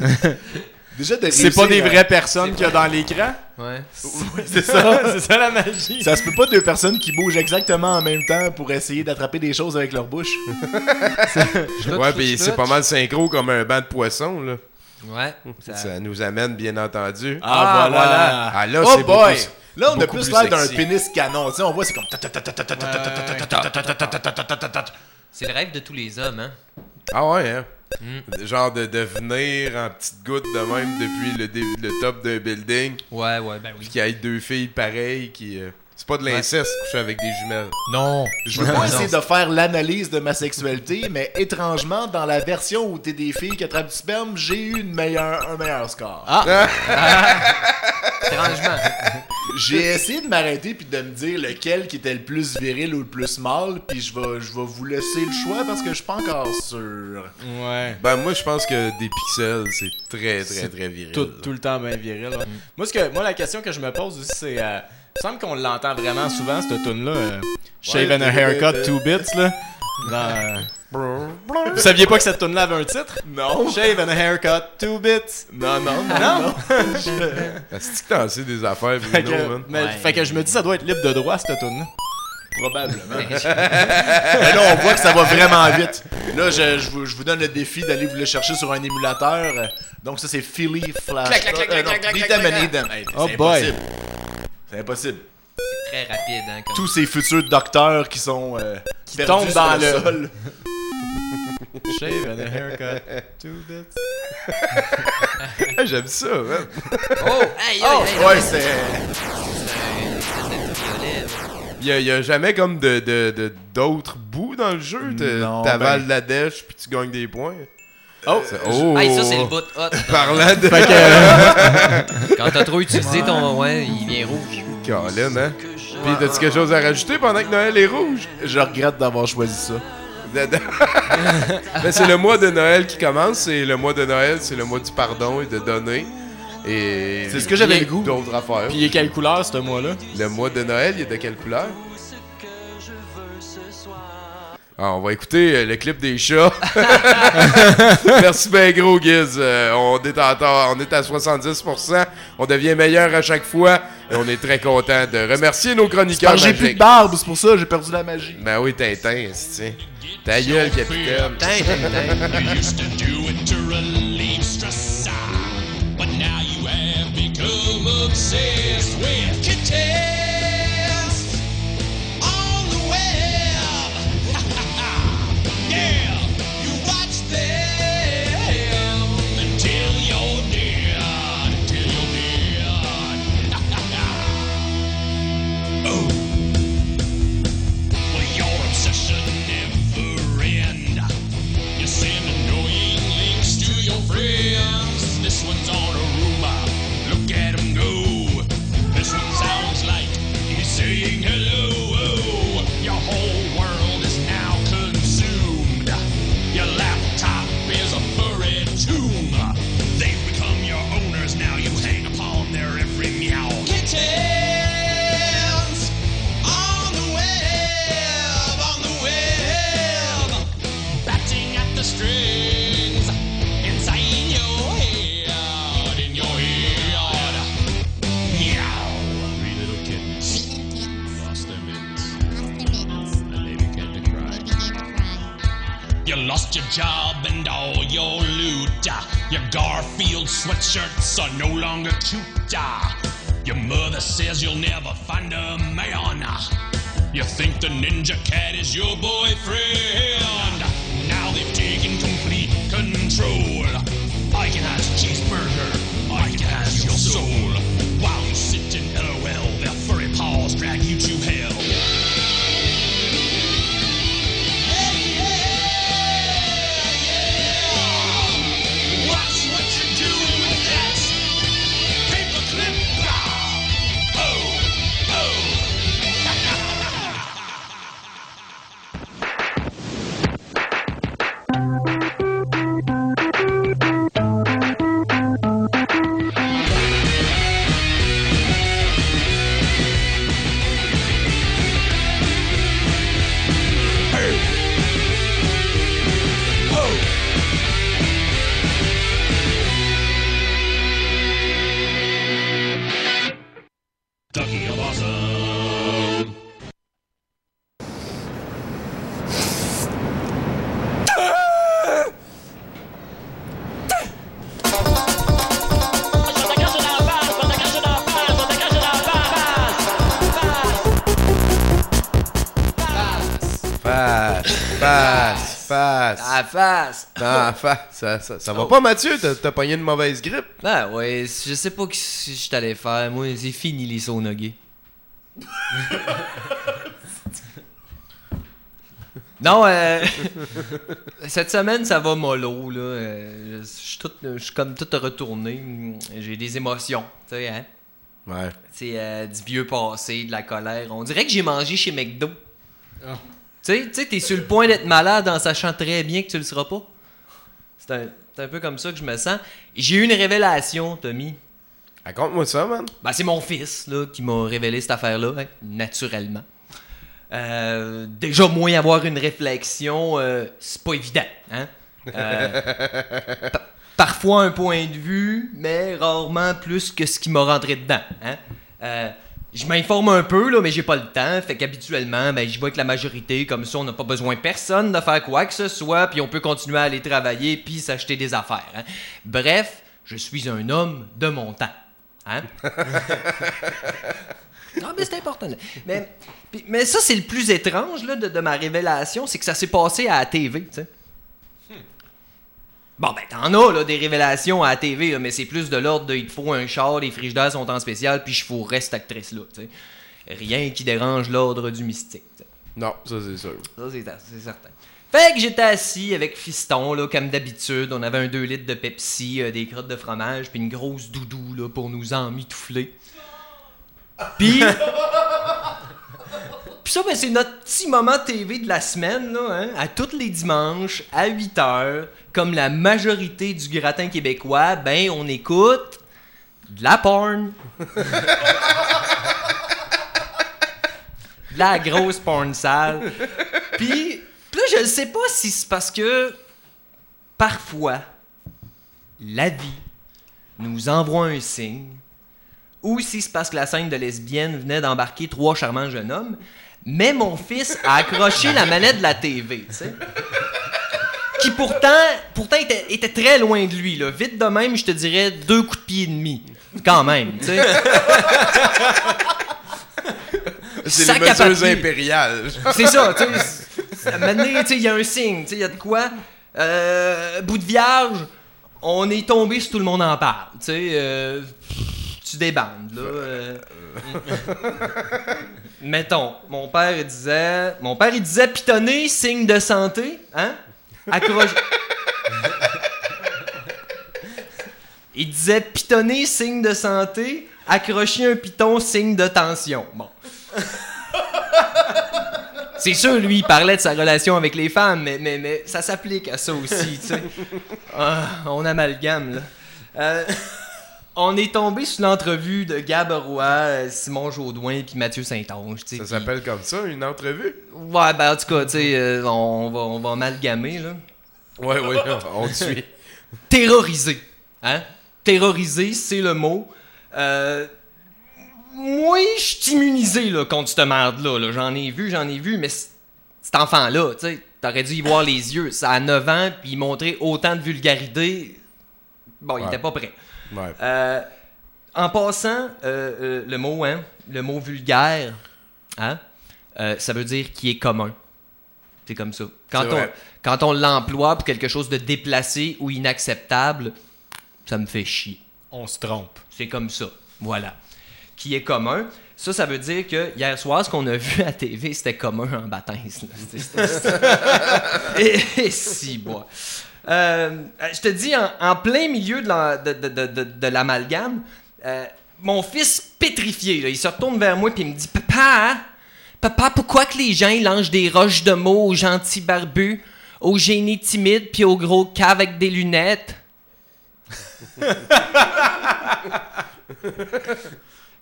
Déjà de C'est pas des à- vraies personnes qu'il y a dans l'écran. Ouais. Oui, c'est ça. c'est ça la magie. Ça se peut pas deux personnes qui bougent exactement en même temps pour essayer d'attraper des choses avec leur bouche. Ouais, pis c'est pas mal synchro comme un banc de poissons, là. Ouais. Ça... Ça nous amène, bien entendu. Ah, Ah, voilà. Ah, là, oh c'est boy! beaucoup- Là, on a plus l'air d'un pénis canon. Tu sais, on voit, c'est comme. C'est le rêve de tous les hommes, hein. Ah ouais, hein? Genre de devenir en petite goutte de même depuis le, dé- le top d'un building. Ouais, ouais, ben oui. Puis qu'il y ait deux filles pareilles qui. euh, C'est pas de l'inceste coucher avec des jumelles. Non. Je veux pas essayer de faire l'analyse de ma sexualité, mais étrangement, dans la version où t'es des filles qui attrapent du sperme, j'ai eu une meilleure, un meilleur score. Étrangement. J'ai essayé de m'arrêter puis de me dire lequel qui était le plus viril ou le plus mâle, puis je vais, je vais vous laisser le choix parce que je suis pas encore sûr. Ouais. Ben, moi, je pense que des pixels, c'est très, très, très viril. Tout, tout le temps bien viril. ouais. Moi, ce que, moi, la question que je me pose aussi, c'est. euh, il me semble qu'on l'entend vraiment souvent, cette tune-là. euh, Shave and a haircut, two bits, là. Dans, euh, Vous saviez pas que cette tune-là avait un titre? Non. Shave and a haircut, two bits. Non, non, non, Non? non. Est-ce que t'en sais des affaires, Fait que, man? mais- Ouais. fait que je me dis, ça doit être libre de droit, cette tune-là. Probablement. Mais là, on voit que ça va vraiment vite. Là, je, je vous, je vous donne le défi d'aller vous le chercher sur un émulateur. Donc, ça, c'est Philly Flash. Clac, clac, clac, Euh, clac, Oh c'est boy. impossible. C'est impossible. Très rapide, hein. Comme... Tous ces futurs docteurs qui sont euh, qui tombent dans le- sol. Shave and a haircut, two bits. Ah, J'aime ça, man. Oh! Aïe, aïe, Oh, ouais, c'est. Il y a, il y a jamais comme de, d'autres bouts dans le jeu? T'avales ben- la dèche puis tu gagnes des points? Oh! C'est- oh. Hey, ça, c'est le bout hot. Parlant de. Fait que, euh, Quand t'as trop utilisé ton. Ouais, il vient rouge. Colin, hein? Puis, t'as-tu quelque chose à rajouter pendant que Noël est rouge? Je regrette d'avoir choisi ça. C'est le mois de Noël qui commence. C'est le mois de Noël, c'est le mois du pardon et de donner. Et C'est ce que j'avais le goût. D'autres affaires. Puis il est quelle couleur, ce mois-là? Le mois de Noël, il est de quelle couleur? Ah, on va écouter euh, le clip des chats. Merci bien gros, Giz. Euh, on, est en- on est à 70%. On devient meilleur à chaque fois. Et on est très content de remercier nos chroniqueurs j'ai plus de barbe, c'est pour ça j'ai perdu la magie. Ben oui, Tintin, c'est Ta gueule, capitaine. Sweatshirts are no longer cute. Your mother says you'll never find a man. You think the ninja cat is your boyfriend. Now they've taken complete control. I can has cheeseburger. I can has your soul. While you sit in LOL, their furry paws drag you to hell. Face, face, la face. Ah, face. Ça, ça, ça va pas, Mathieu? T'as pogné une mauvaise grippe? Ben ouais, je sais pas ce que je t'allais faire. Moi, c'est fini les saunas gays. non, euh, cette semaine, ça va mollo, là. Euh, Je suis comme tout retourné. J'ai des émotions, tu sais, hein. Ouais. C'est euh, du vieux passé, de la colère. On dirait que j'ai mangé chez McDo. Ah. Tu sais, tu sais, t'es sur le point d'être malade en sachant très bien que tu le seras pas. C'est un, peu comme ça que je me sens. J'ai eu une révélation, Tommy. Raconte-moi ça, man. Ben, c'est mon fils là, qui m'a révélé cette affaire-là, hein, naturellement. Euh, déjà, moins avoir une réflexion, euh, c'est pas évident. Hein? Euh, pa- parfois un point de vue, mais rarement plus que ce qui m'a rentré dedans. Hein? Je m'informe un peu, là, mais j'ai pas le temps. Fait qu'habituellement, ben, je vais avec la majorité. Comme ça, on n'a pas besoin personne de faire quoi que ce soit. Puis on peut continuer à aller travailler puis s'acheter des affaires. hein. Bref, je suis un homme de mon temps. Hein? non, mais c'est important. là. Mais, mais ça, c'est le plus étrange là, de, de ma révélation, c'est que ça s'est passé à la TV. tu sais. Bon, ben, t'en as, là, des révélations à la TV, là, mais c'est plus de l'ordre de il te faut un char, les frigidaires sont en spécial, puis je fourrais cette actrice-là, tu sais. Rien qui dérange l'ordre du mystique, tu sais. Non, ça c'est sûr. Ça, c'est c'est certain. Fait que j'étais assis avec Fiston, là, comme d'habitude. On avait un 2 litres de Pepsi, euh, des crottes de fromage, puis une grosse doudou là, pour nous emmitoufler. Puis. Puis ça, ben, c'est notre petit moment TV de la semaine, là, hein, à tous les dimanches, à 8 heures. Comme la majorité du gratin québécois, ben, on écoute de la porn. de la grosse porn sale. Puis, là, je ne sais pas si c'est parce que parfois, la vie nous envoie un signe, ou si c'est parce que la scène de lesbienne venait d'embarquer trois charmants jeunes hommes, mais mon fils a accroché la manette de la TV, tu sais. Qui pourtant, pourtant était, était très loin de lui, là. Vite de même, je te dirais deux coups de pied et demi. Quand même, tu sais. C'est les mesures impériales. C'est ça, tu sais. Sais, il y a un signe, tu sais, il y a de quoi. Euh, bout de vierge, on est tombé si tout le monde en parle, tu sais. euh, tu débandes, là. euh. Mettons, mon père il disait. Mon père il disait pitonner, signe de santé, hein? Il disait pitonner, signe de santé, accrocher un piton, signe de tension. Bon. C'est sûr, lui, il parlait de sa relation avec les femmes, mais, mais, mais ça s'applique à ça aussi, tu sais. Ah, on amalgame, là. Euh, on est tombé sur l'entrevue de Gab Roy, Simon Jaudoin puis Mathieu Saint-Onge. Ça s'appelle comme ça, une entrevue? Ouais, ben en tout cas, tu sais, euh, on, va, on va amalgamer, là. Ouais, ouais, on suit. Terrorisé, hein? Terrorisé, c'est le mot. Euh, moi, je suis immunisé là, contre cette merde-là. là. J'en ai vu, j'en ai vu, mais cet enfant-là, tu sais, t'aurais dû y voir les yeux. Ça a 9 ans, puis il montrait autant de vulgarité. Bon, il était pas prêt. Ouais. Euh, en passant, euh, euh, le mot, hein, le mot vulgaire, hein, euh, ça veut dire qui est commun. C'est comme ça. Quand on, quand on l'emploie pour quelque chose de déplacé ou inacceptable, ça me fait chier. On se trompe. C'est comme ça. Voilà. Qui est commun. Ça, ça veut dire que hier soir, ce qu'on a vu à TV, c'était commun en baptême. et si, bois. Euh, je te dis, en, en plein milieu de la- de- de- de- de- de l'amalgame, euh, mon fils pétrifié, là, il se retourne vers moi et il me dit Papa, papa, pourquoi que les gens ils lancent des roches de mots aux gentils barbus, aux génies timides puis aux gros caves avec des lunettes?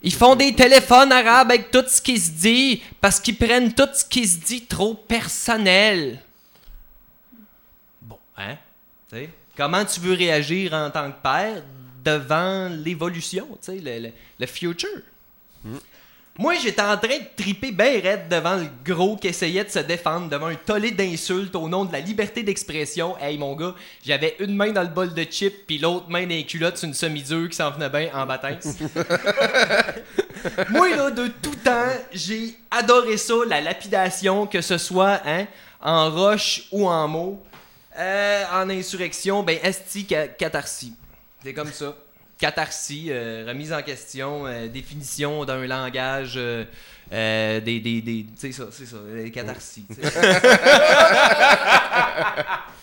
Ils font des téléphones arabes avec tout ce qui se dit parce qu'ils prennent tout ce qui se dit trop personnel. Bon, hein? Comment tu veux réagir en tant que père devant l'évolution, le, le- le future? Moi, j'étais en train de triper bien raide devant le gros qui essayait de se défendre devant un tollé d'insultes au nom de la liberté d'expression. Hey, mon gars, j'avais une main dans le bol de chips puis l'autre main dans les culottes sur une semi-dure qui s'en venait bien en baptême. Moi, là, de tout temps, j'ai adoré ça, la lapidation, que ce soit hein, en roche ou en mots. Euh, en insurrection, ben, esti ca- catharsis. C'est comme ça. Catharsis, euh, remise en question, euh, définition d'un langage, euh, des, des, des- c'est ça, c'est ça, euh, catharsis. tu sais.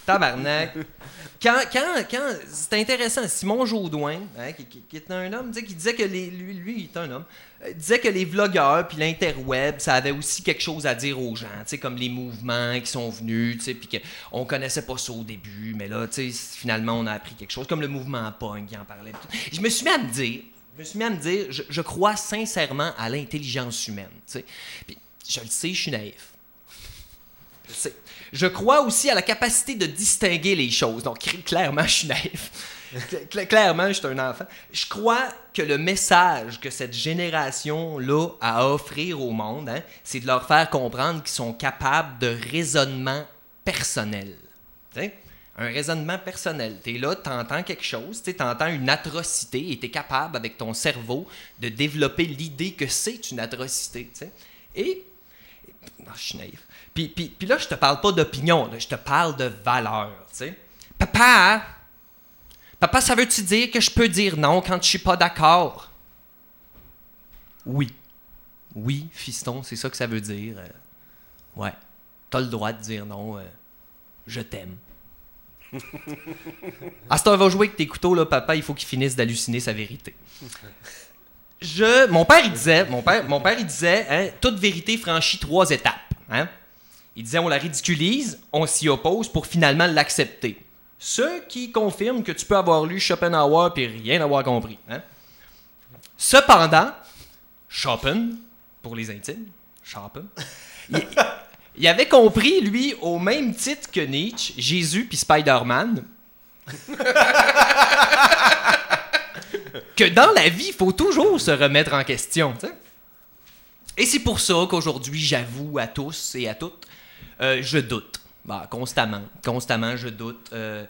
Tabarnak. Quand, quand, quand, c'est intéressant, Simon Jaudoin, hein, qui, qui- qui est un homme, tu sais, qui disait que les, lui, lui, il est un homme, euh, disait que les vlogueurs puis l'interweb, ça avait aussi quelque chose à dire aux gens, tu sais, comme les mouvements qui sont venus, tu sais, puis qu'on connaissait pas ça au début, mais là, tu sais, finalement, on a appris quelque chose, comme le mouvement punk qui en parlait. Je me suis mis à me dire, je me suis mis à me dire, je, crois sincèrement à l'intelligence humaine. Puis je le sais, je suis naïf. Je sais. Je crois aussi à la capacité de distinguer les choses. Donc, cl- clairement, je suis naïf. Cl- cl- clairement, je suis un enfant. Je crois que le message que cette génération-là a à offrir au monde, hein, c'est de leur faire comprendre qu'ils sont capables de raisonnement personnel. Un raisonnement personnel. Tu es là, tu quelque chose, tu entends une atrocité et tu capable, avec ton cerveau, de développer l'idée que c'est une atrocité. Et non, je suis naïf. Puis, là, je te parle pas d'opinion, je te parle de valeur. Papa, papa, ça veut-tu dire que je peux dire non quand je suis pas d'accord? Oui. Oui, fiston, c'est ça que ça veut dire. euh, ouais. T'as le droit de dire non. euh, Je t'aime. Temps, va jouer avec tes couteaux, là, papa, il faut qu'il finisse d'halluciner sa vérité. Je, mon père, il disait, mon père, mon père, il disait, hein, toute vérité franchit trois étapes. Hein? Il disait, on la ridiculise, on s'y oppose pour finalement l'accepter. Ce qui confirme que tu peux avoir lu Schopenhauer puis rien avoir compris. Hein? Cependant, Chopin, pour les intimes, Chopin, il, il avait compris, lui, au même titre que Nietzsche, Jésus puis Spider-Man, que dans la vie, il faut toujours se remettre en question. tu sais. Et c'est pour ça qu'aujourd'hui, j'avoue à tous et à toutes, euh, je doute. Bah, constamment, constamment, je doute. Euh,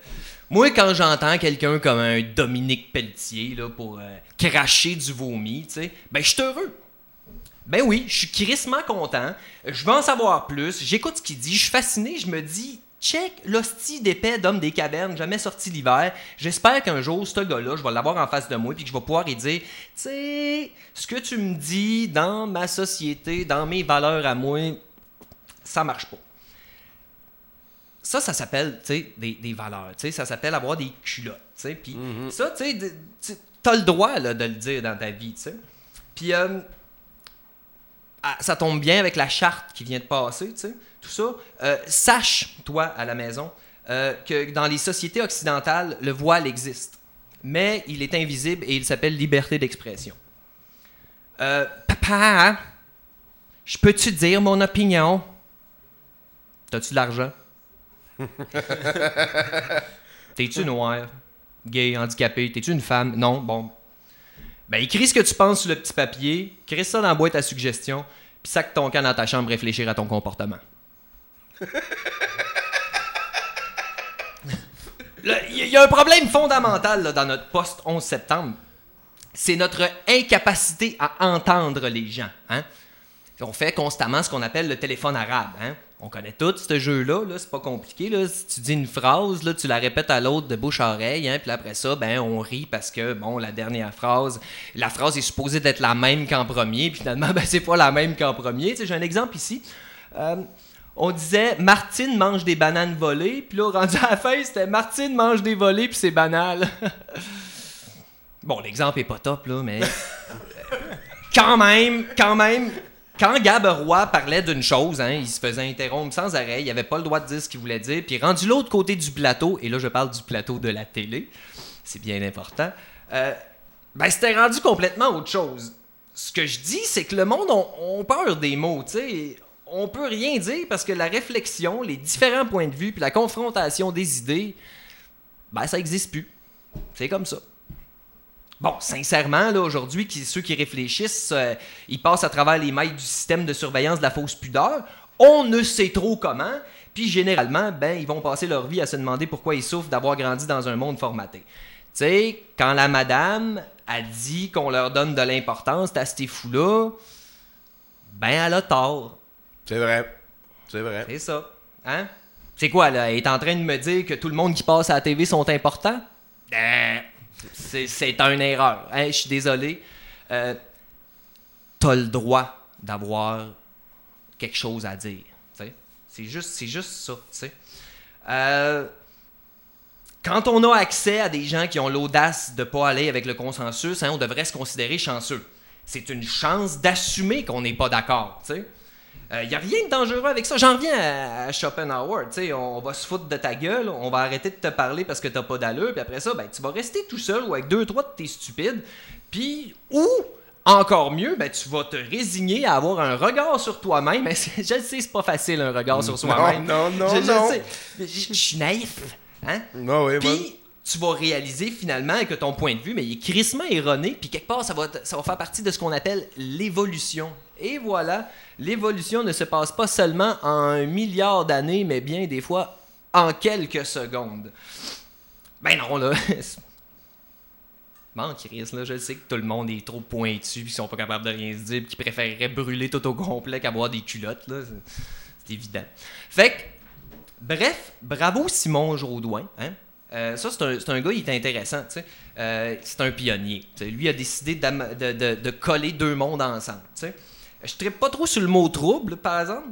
moi, quand j'entends quelqu'un comme un Dominique Pelletier là, pour euh, cracher du vomi, ben, je suis heureux. Ben oui, je suis crissement content. Je veux en savoir plus. J'écoute ce qu'il dit. Je suis fasciné. Je me dis, check l'hostie d'épais d'homme des cavernes, jamais sorti l'hiver. J'espère qu'un jour, ce gars-là, je vais l'avoir en face de moi puis que je vais pouvoir lui dire, tu sais, ce que tu me dis dans ma société, dans mes valeurs à moi, ça marche pas. Ça, ça s'appelle, tu sais, des, des valeurs. Tu sais, ça s'appelle avoir des culottes. Tu sais, puis ça, tu sais, de- tu as le droit là, de le dire dans ta vie, tu sais. Puis, euh, ça tombe bien avec la charte qui vient de passer, tu sais, tout ça. Euh, sache, toi, à la maison, euh, que dans les sociétés occidentales, le voile existe. Mais il est invisible et il s'appelle liberté d'expression. Euh, papa, je peux-tu dire mon opinion? T'as-tu de l'argent? T'es-tu noir? Gay, handicapé? T'es-tu une femme? Non? Bon. Ben, écris ce que tu penses sur le petit papier, crée ça dans la boîte à suggestions, puis sac ton camp dans ta chambre réfléchir à ton comportement. Il y, a un problème fondamental là, dans notre poste 11 septembre. C'est notre incapacité à entendre les gens. hein. On fait constamment ce qu'on appelle le téléphone arabe. hein. On connaît tout ce jeu-là, là, c'est pas compliqué. Là. Si tu dis une phrase, là, tu la répètes à l'autre de bouche à oreille, hein, puis après ça, ben, on rit parce que, bon, la dernière phrase, la phrase est supposée d'être la même qu'en premier, puis finalement, ben, c'est pas la même qu'en premier. Tu sais, J'ai un exemple ici. Euh, on disait Martine mange des bananes volées, puis là, rendu à la fin, c'était Martine mange des volées, puis c'est banal. bon, l'exemple est pas top, là, mais. quand même, quand même, quand Gab Roy parlait d'une chose, hein, il se faisait interrompre sans arrêt, il avait pas le droit de dire ce qu'il voulait dire, puis rendu l'autre côté du plateau, et là je parle du plateau de la télé, c'est bien important, euh, ben c'était rendu complètement autre chose. Ce que je dis, c'est que le monde ont, ont peur des mots, tu sais. On peut rien dire parce que la réflexion, les différents points de vue, puis la confrontation des idées, ben ça existe plus. C'est comme ça. Bon, sincèrement, là, aujourd'hui, qui- ceux qui réfléchissent, euh, ils passent à travers les mailles du système de surveillance de la fausse pudeur. On ne sait trop comment. Puis généralement, ben, ils vont passer leur vie à se demander pourquoi ils souffrent d'avoir grandi dans un monde formaté. Tu sais, quand la madame a dit qu'on leur donne de l'importance à ces fous-là, ben, elle a tort. C'est vrai. C'est vrai. C'est ça. Hein? C'est quoi, là? Elle est en train de me dire que tout le monde qui passe à la TV sont importants? Ben, c'est, une erreur. Je suis désolé. Euh, T'as le droit d'avoir quelque chose à dire. C'est juste, juste ça. Euh, quand on a accès à des gens qui ont l'audace de pas aller avec le consensus, hein, on devrait se considérer chanceux. C'est une chance d'assumer qu'on n'est pas d'accord. Il n'y a rien de dangereux avec ça. J'en reviens à, à Schopenhauer. tu sais, On va se foutre de ta gueule, on va arrêter de te parler parce que t'as pas d'allure, puis après ça, ben, tu vas rester tout seul ou avec deux, trois de tes stupides. Puis, ou, encore mieux, ben, tu vas te résigner à avoir un regard sur toi-même. Je le sais, c'est pas facile un regard sur soi-même. non, non, Je- je non. Je je suis naïf. Hein? Ah oui, Puis, tu vas réaliser finalement que ton point de vue, mais il est crissement erroné, puis quelque part, ça va, ça va faire partie de ce qu'on appelle l'évolution. Et voilà, l'évolution ne se passe pas seulement en un milliard d'années, mais bien des fois en quelques secondes. Ben non, là. Bon, Chris, là, je sais que tout le monde est trop pointu, qu'ils sont pas capables de rien se dire, qu'ils préféreraient brûler tout au complet qu'avoir des culottes, là. C'est- évident. Fait que, Bref, bravo Simon Jaudoin. Hein? Euh, ça, c'est un, un gars, il est intéressant. tu sais. Euh, c'est un pionnier. Lui a décidé de- de coller deux mondes ensemble. tu sais. Je ne pas trop sur le mot trouble, par exemple,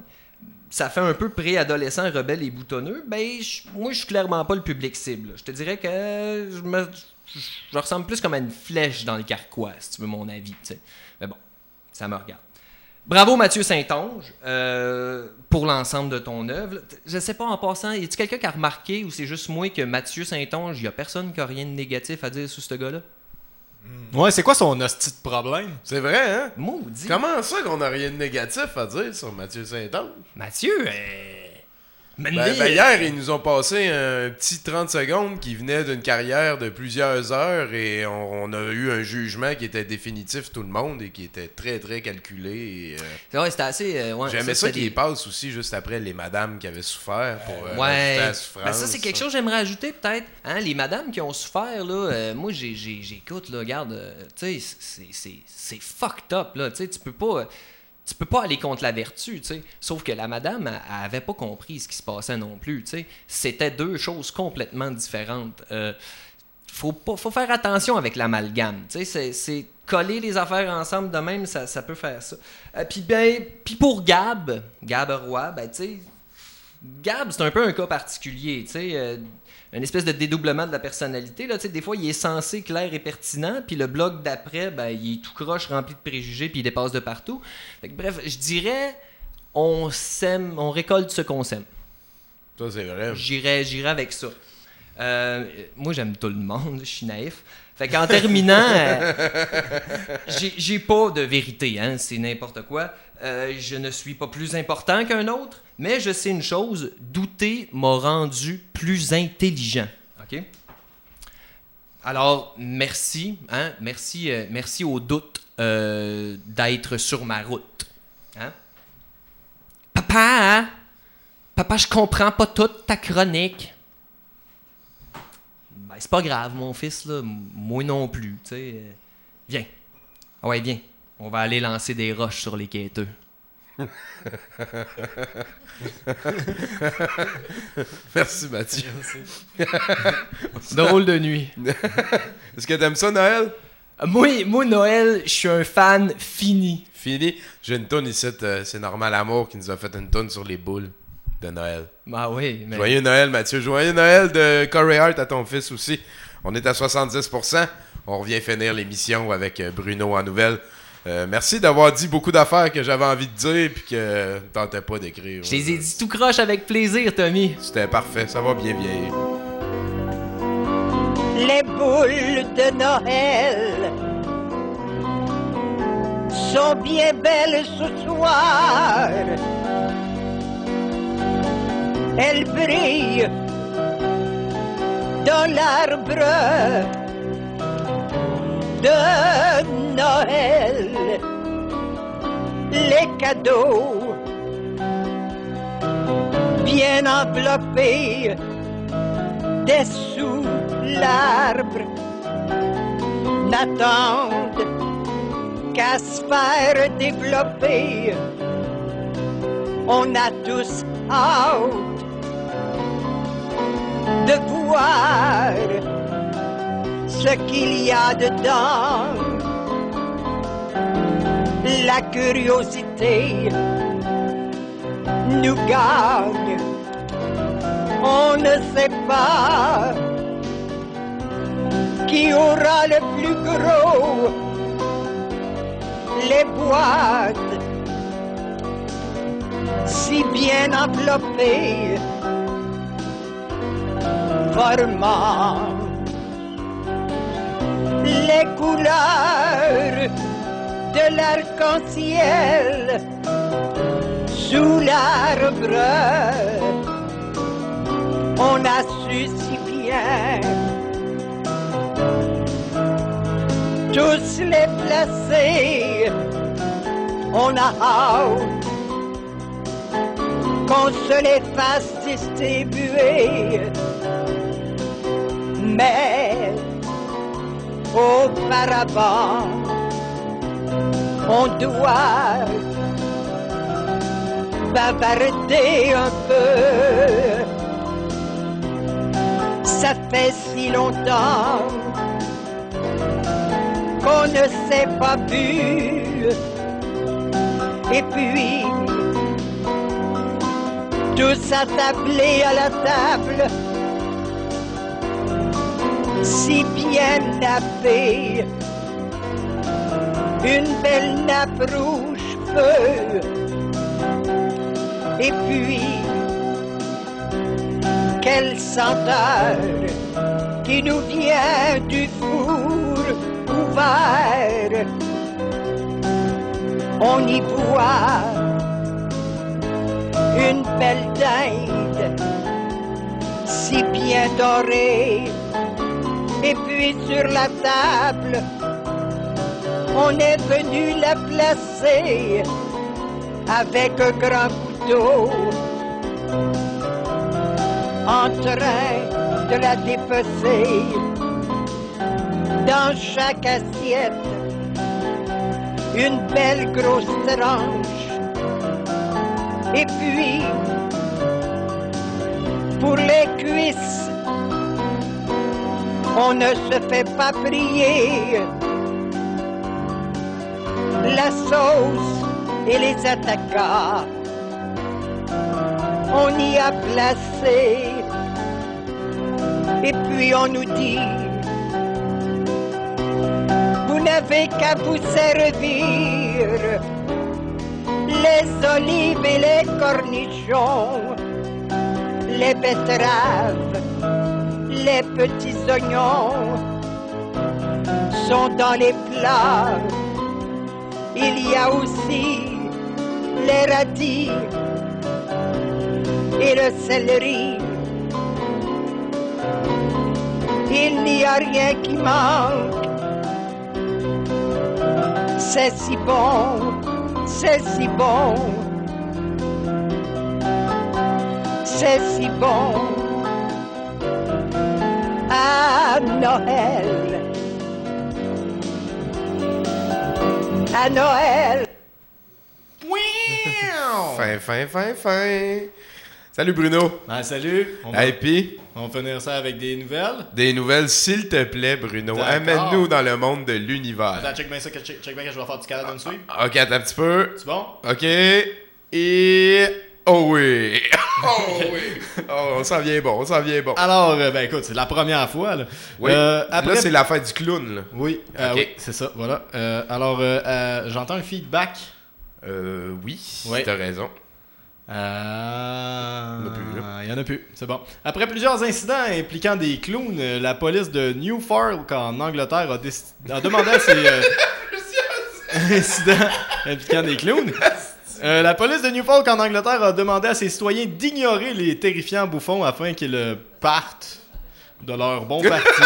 ça fait un peu préadolescent, rebelle et boutonneux, ben, je- moi, je suis clairement pas le public cible. Je te dirais que je me, ressemble plus comme à une flèche dans le carquois, si tu veux mon avis. Mais bon, ça me regarde. Bravo Mathieu Saint-Onge euh, pour l'ensemble de ton œuvre. Je sais pas en passant, y a-t-il quelqu'un qui a remarqué ou c'est juste moi que Mathieu Saint-Onge, y a personne qui a rien de négatif à dire sur ce gars-là? Ouais, c'est quoi son hostie de problème? C'est vrai, hein? Maudit. Comment ça qu'on n'a rien de négatif à dire sur Mathieu Saint-Onge? Mathieu, euh... Ben, Mané, ben, hier, ils nous ont passé un petit 30 secondes qui venait d'une carrière de plusieurs heures et on, on a eu un jugement qui était définitif tout le monde et qui était très très calculé. euh, C'est vrai, c'était assez. euh, ouais, J'aimais ça, c'était qu'il des- passe aussi juste après les madames qui avaient souffert pour euh, Ouais. la souffrance. Ben ça, c'est quelque chose que j'aimerais ajouter, peut-être. Hein, les madames qui ont souffert, là, euh, moi, j'écoute, là, regarde, euh, tu sais, c'est- fucked up, là, tu sais, tu peux pas... Tu peux pas aller contre la vertu, tu sais. Sauf que la madame, elle, avait pas compris ce qui se passait non plus, tu sais. C'était deux choses complètement différentes. Euh, faut, pas, faut faire attention avec l'amalgame. Tu sais, c'est- coller les affaires ensemble de même, ça, ça peut faire ça. Euh, puis ben, pour Gab, Gab Roy, ben tu sais, Gab, c'est un peu un cas particulier, tu sais, euh, une espèce de dédoublement de la personnalité. Là, tu sais, des fois, il est censé clair et pertinent, puis le blog d'après, ben, il est tout croche, rempli de préjugés, puis il dépasse de partout. Fait que, bref, je dirais, on sème, on récolte ce qu'on sème. Ça, c'est vrai. J'irais, j'irais avec ça. Euh, moi, j'aime tout le monde, je suis naïf. Fait qu'en terminant, euh, j'ai, j'ai pas de vérité, hein, c'est n'importe quoi. Euh, je ne suis pas plus important qu'un autre, mais je sais une chose, douter m'a rendu plus intelligent. Alors, merci, hein, merci, euh, merci au doute euh, d'être sur ma route. Hein? Papa, hein? Papa, je comprends pas toute ta chronique. Ben, c'est pas grave, mon fils, Moi non plus, Viens. Ah ouais, viens. On va aller lancer des roches sur les quêteux. Merci Mathieu. Drôle de nuit. Est-ce que t'aimes ça, Noël? Moi, moi, Noël, je suis un fan fini. Fini? J'ai une toune ici, euh, c'est Normal Amour qui nous a fait une toune sur les boules de Noël. Ah oui, mais... Joyeux Noël, Mathieu. Joyeux Noël de Corey Hart à ton fils aussi. On est à 70%. On revient finir l'émission avec euh, Bruno en nouvelle. Euh, merci d'avoir dit beaucoup d'affaires que j'avais envie de dire puis que ne tentais pas d'écrire. Je les ai dit tout croche avec plaisir, Tommy. C'était parfait. Ça va bien vieillir. Les boules de Noël sont bien belles ce soir. Elles brillent dans l'arbre de Noël. Les cadeaux bien enveloppés dessous l'arbre n'attendent qu'à se faire développer. On a tous hâte de voir ce qu'il y a dedans. La curiosité nous gagne on ne sait pas qui aura le plus gros les boîtes si bien enveloppées formant les couleurs de l'arc-en-ciel sous l'arbre on a su si bien tous les placer. On a hâte qu'on se les fasse distribuer. Mais auparavant, on doit bavarder un peu ça fait si longtemps qu'on ne s'est pas vu. Et puis, tous attablés à la table, si bien nappés, une belle nappe rouge feu, et puis quelle senteur qui nous vient du four ouvert. On y voit une belle dinde si bien dorée. Et puis sur la table, on est venu la placer avec un grand couteau. En train de la dépecer. Dans chaque assiette une belle grosse tranche. Et puis pour les cuisses on ne se fait pas prier. La sauce et les attaquants on y a placé. Et puis on nous dit vous n'avez qu'à vous servir. Les olives et les cornichons, les betteraves, les petits oignons sont dans les plats. Il y a aussi les radis et le céleri. Il n'y a rien qui manque. C'est si bon, c'est si bon. C'est si bon. À Noël. À Noël. Fin, fin, fin, fin. Salut Bruno. Ben, salut. On va, Hey, puis, on va finir ça avec des nouvelles. des nouvelles, s'il te plaît, Bruno. Amène-nous dans le monde de l'univers. Attends, check bien ça, que- check, check bien que je vais faire du Canada Suite. Ok, attends un petit peu. C'est bon? Ok. Et. Oh oui! Oh oui! Oh, on s'en vient bon, on s'en vient bon. Alors, euh, ben écoute, c'est la première fois. Là, Oui. Euh, après, Là, c'est la fête du clown, là. Oui, euh, oui, c'est ça, voilà. Euh, alors, j'entends un feedback. Euh, oui, Oui. t'as raison. Euh... Il y en a plus, là. Il y en a plus, c'est bon. Après plusieurs incidents impliquant des clowns, la police de Newfork en Angleterre a, déc- a demandé à ces euh, incidents impliquant des clowns. Euh, la police de Newfork en Angleterre a demandé à ses citoyens d'ignorer les terrifiants bouffons afin qu'ils partent de leur bon parti.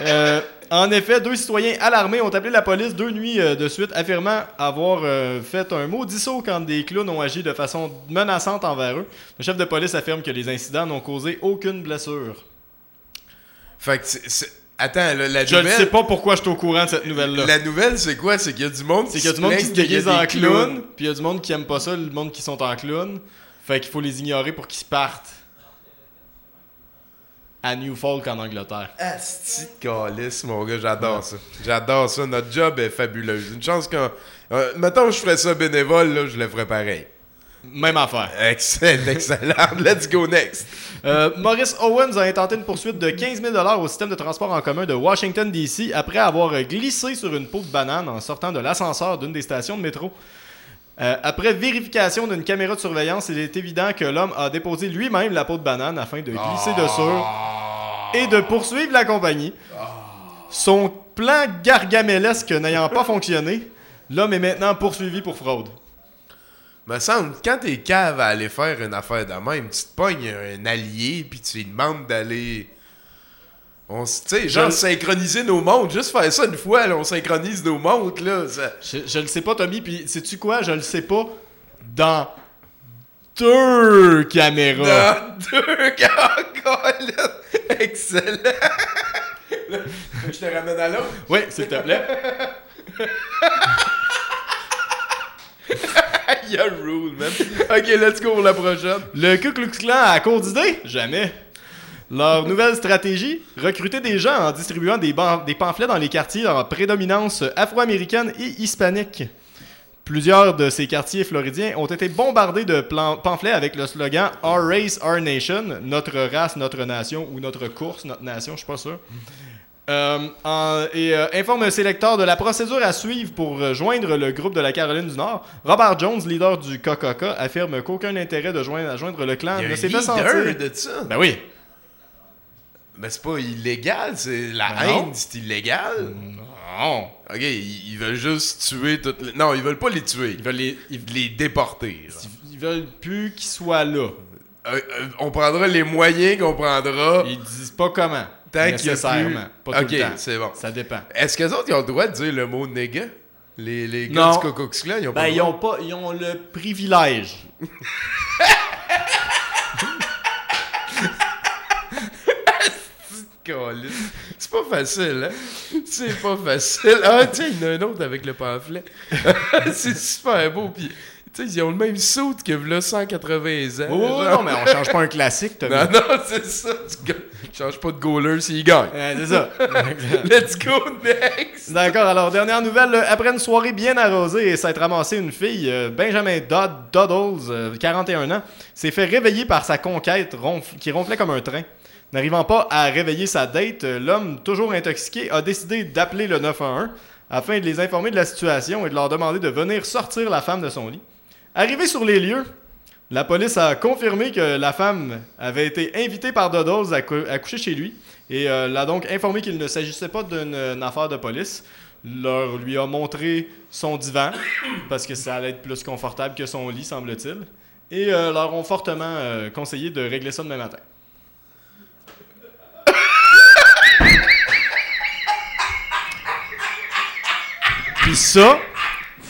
Euh, en effet, deux citoyens alarmés ont appelé la police deux nuits euh, de suite, affirmant avoir euh, fait un maudit saut quand des clowns ont agi de façon menaçante envers eux. Le chef de police affirme que les incidents n'ont causé aucune blessure. Fait que c'est- c'est- Attends, là, la Je ne nouvelle. sais pas pourquoi je suis au courant de cette nouvelle-là. La nouvelle, c'est quoi? C'est qu'il y a du monde C'est qui qu'il y a du monde qui se déguise en clown, puis il y a du monde qui aime pas ça, le monde qui sont en clown. Fait qu'il faut les ignorer pour qu'ils se partent. À Newfolk en Angleterre. Asti de calice, mon gars, j'adore ça. J'adore ça. Notre job est fabuleuse. Une chance qu'on. Euh, mettons que je ferais ça bénévole, là, je le ferais pareil. Même affaire. Excellent, excellent. Let's go next. Euh, Maurice Owens a intenté une poursuite de 15 000 au système de transport en commun de Washington, D.C. après avoir glissé sur une peau de banane en sortant de l'ascenseur d'une des stations de métro. Euh, après vérification d'une caméra de surveillance, il est évident que l'homme a déposé lui-même la peau de banane afin de glisser dessus et de poursuivre la compagnie. Son plan gargamellesque n'ayant pas fonctionné, l'homme est maintenant poursuivi pour fraude. Me semble, quand t'es cave à aller faire une affaire de même, tu te pognes un allié, puis tu lui demandes d'aller. On, sais, genre Je- synchroniser nos montres. Juste faire ça une fois, là, on synchronise nos montres, là. ça- Je, je le sais pas, Tommy, puis sais-tu quoi? Je le sais pas dans deux caméras. Dans deux là. Excellent. Je te ramène à l'autre. Oui, s'il te plaît. Il y a rule, man. Ok, let's go pour la prochaine. Le Ku Klux Klan a d'idées? Jamais. Leur nouvelle stratégie? Recruter des gens en distribuant des, des pamphlets dans les quartiers en prédominance afro-américaine et hispanique. Plusieurs de ces quartiers floridiens ont été bombardés de pamphlets avec le slogan Our Race, Our Nation, notre race, notre nation, ou notre course, notre nation, je suis pas sûr. Euh, en- et euh, informe ses lecteurs de la procédure à suivre pour euh, joindre le groupe de la Caroline du Nord. Robert Jones, leader du KKK, affirme qu'aucun intérêt de joindre, à joindre le clan Il y a ne s'est fait leader sentir. de ça. Ben oui. Mais c'est pas illégal, c'est la Ben non. haine, c'est illégal. Non. Ok, ils, ils veulent juste tuer toutes les... Non, ils veulent pas les tuer. Ils veulent les, les déporter. genre. Ils veulent plus qu'ils soient là. Euh, euh, on prendra les moyens qu'on prendra. Ils disent pas comment. Tant qu'il y a Nécessairement. plus... Pas tout le temps. c'est bon. Ça dépend. Est-ce que autres ils ont le droit de dire le mot nigga? Les, les gars Non. du Klan, ils ont pas Ben, le ils droit? ont pas. Ils ont le privilège. C'est pas facile, hein? C'est pas facile. Ah, tiens, il y en a un autre avec le pamphlet. c'est super beau. Puis, sais, ils ont le même saut que là 180 ans. Oh, genre. non, mais on change pas un classique, Non, non, c'est ça. Tu changes pas de goaler s'il gagne. Ouais, c'est ça. Let's go next. D'accord, alors dernière nouvelle. là. Après une soirée bien arrosée et s'être ramassé une fille, euh, Benjamin Dodd, Doddles, euh, 41 ans, s'est fait réveiller par sa conquête ronf- qui ronflait comme un train. N'arrivant pas à réveiller sa date, euh, l'homme, toujours intoxiqué, a décidé d'appeler le 911 afin de les informer de la situation et de leur demander de venir sortir la femme de son lit. Arrivé sur les lieux, la police a confirmé que la femme avait été invitée par Doddles à, à coucher chez lui et euh, l'a donc informé qu'il ne s'agissait pas d'une une affaire de police. Leur lui a montré son divan parce que ça allait être plus confortable que son lit, semble-t-il. Et euh, leur ont fortement euh, conseillé de régler ça demain matin. Puis ça,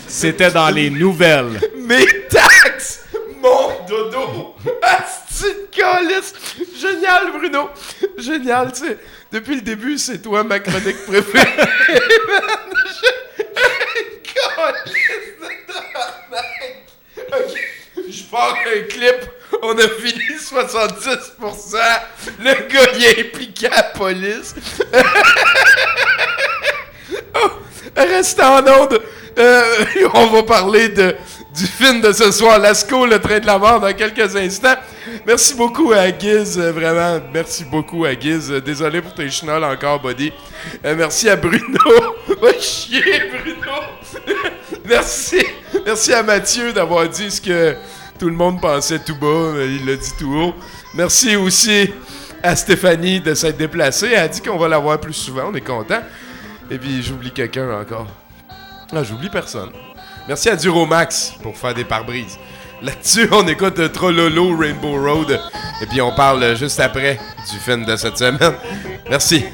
c'était dans les nouvelles. Mes taxes! Mon dodo! Asti de calice! Génial, Bruno! Génial, tu sais. Depuis le début, c'est toi ma chronique préférée. Je- pars un clip. On a fini 70%. Le gars, est impliqué à la police. Oh, reste en onde. Euh, on va parler de, du film de ce soir, Lasco, le train de la mort, dans quelques instants. Merci beaucoup à Giz, euh, vraiment, merci beaucoup à Giz. Euh, Désolé pour tes chenolles encore, buddy. Euh, merci à Bruno. Va chier, Bruno. merci. Merci à Mathieu d'avoir dit ce que tout le monde pensait tout bas, mais il l'a dit tout haut. Merci aussi à Stéphanie de s'être déplacée. Elle a dit qu'on va la voir plus souvent, on est content. Et puis j'oublie quelqu'un encore. Ah, j'oublie personne. Merci à Duromax pour faire des pare-brises. Là-dessus, on écoute Trololo Rainbow Road. Et puis on parle juste après du film de cette semaine. Merci.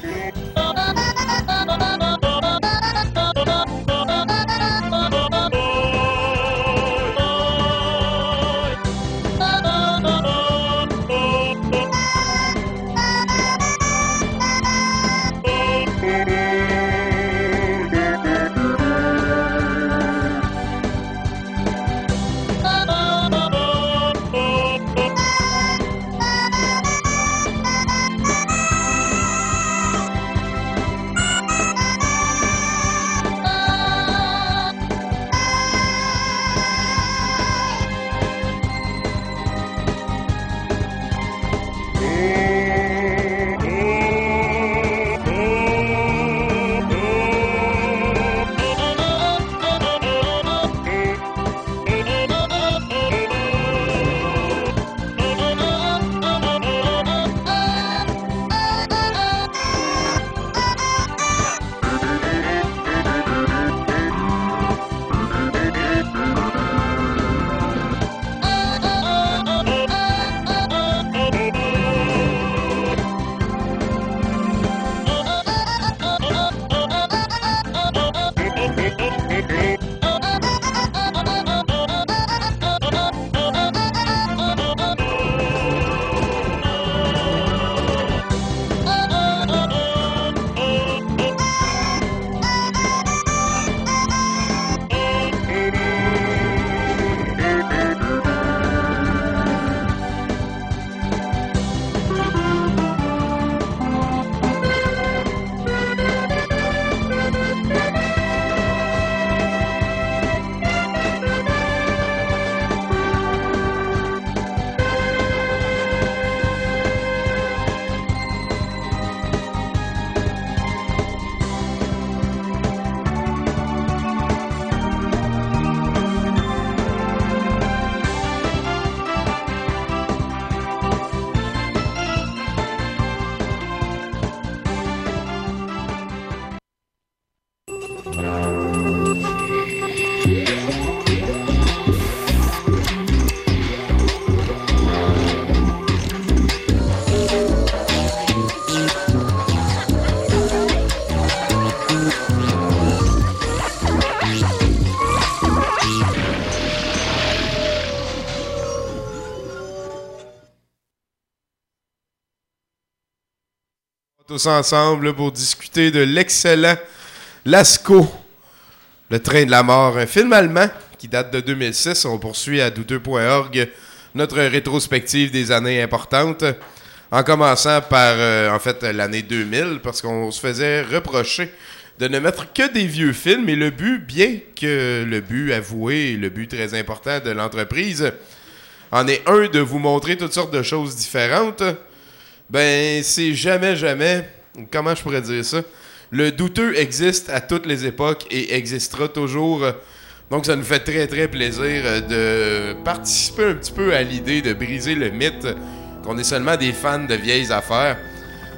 Tous ensemble pour discuter de l'excellent Lasco, Le train de la mort, un film allemand qui date de 2006. On poursuit à douteux.org notre rétrospective des années importantes, en commençant par, euh, en fait, l'année 2000, parce qu'on se faisait reprocher de ne mettre que des vieux films, et le but, bien que le but avoué, le but très important de l'entreprise, en est un de vous montrer toutes sortes de choses différentes, ben c'est jamais, jamais, comment je pourrais dire ça, le douteux existe à toutes les époques et existera toujours. Donc ça nous fait très très plaisir euh, de participer un petit peu à l'idée de briser le mythe qu'on est seulement des fans de vieilles affaires.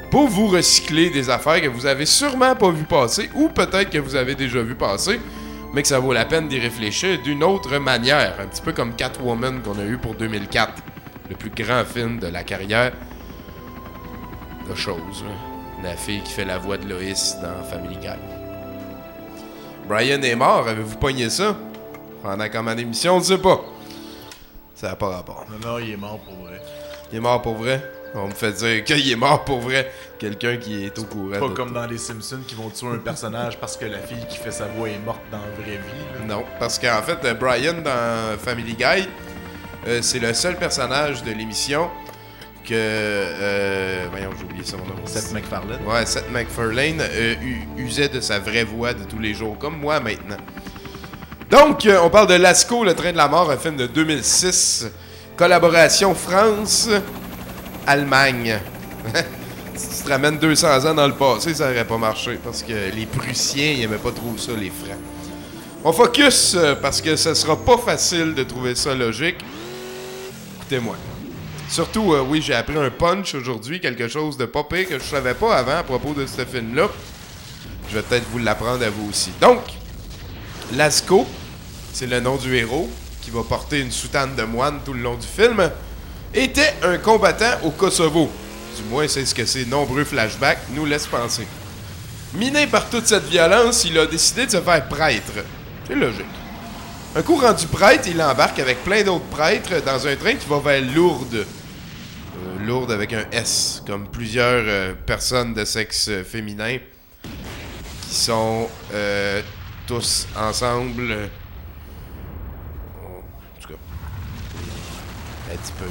Pour vous recycler des affaires que vous avez sûrement pas vu passer ou peut-être que vous avez déjà vu passer, mais que ça vaut la peine d'y réfléchir d'une autre manière, un petit peu comme Catwoman qu'on a eu pour 2004, le plus grand film de la carrière de choses. là. La fille qui fait la voix de Loïs dans Family Guy. Brian est mort, avez-vous pogné ça? Pendant comme en émission, on ne sait pas. Ça n'a pas rapport. Non, non, il est mort pour vrai. Il est mort pour vrai? On me fait dire qu'il est mort pour vrai. Quelqu'un qui est au courant. Pas comme tout. dans les Simpsons qui vont tuer un personnage parce que la fille qui fait sa voix est morte dans la vraie vie. là. Non, parce qu'en fait, Brian dans Family Guy, euh, c'est le seul personnage de l'émission que. euh, voyons, j'ai oublié son nom. Seth MacFarlane. Ouais, Seth MacFarlane euh, usait de sa vraie voix de tous les jours, comme moi maintenant. Donc, euh, on parle de Lasco, le train de la mort, un film de 2006. Collaboration France-Allemagne. si tu te ramènes 200 ans dans le passé, ça aurait pas marché parce que les Prussiens, ils aimaient pas trop ça, les Francs. On focus parce que ce sera pas facile de trouver ça logique. Écoutez-moi. Surtout, euh, oui, j'ai appris un punch aujourd'hui, quelque chose de pire que je savais pas avant à propos de ce film-là. Je vais peut-être vous l'apprendre à vous aussi. Donc, Lasco, c'est le nom du héros, qui va porter une soutane de moine tout le long du film, était un combattant au Kosovo. Du moins, c'est ce que ces nombreux flashbacks nous laissent penser. Miné par toute cette violence, il a décidé de se faire prêtre. C'est logique. Un coup rendu prêtre, il embarque avec plein d'autres prêtres dans un train qui va vers Lourdes. Lourdes avec un S, comme plusieurs euh, personnes de sexe euh, féminin qui sont euh, tous ensemble. en tout cas, un petit peu.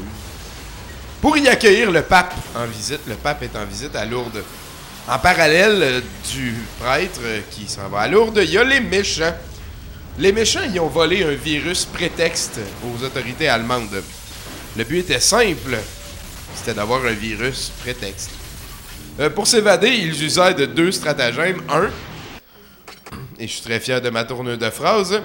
Pour y accueillir le pape en visite. Le pape est en visite à Lourdes. En parallèle du prêtre qui s'en va à Lourdes, il y a les méchants. Les méchants y ont volé un virus prétexte aux autorités allemandes. Le but était simple, c'était d'avoir un virus prétexte. Euh, pour s'évader, ils usèrent de deux stratagèmes. Un, et je suis très fier de ma tournure de phrase,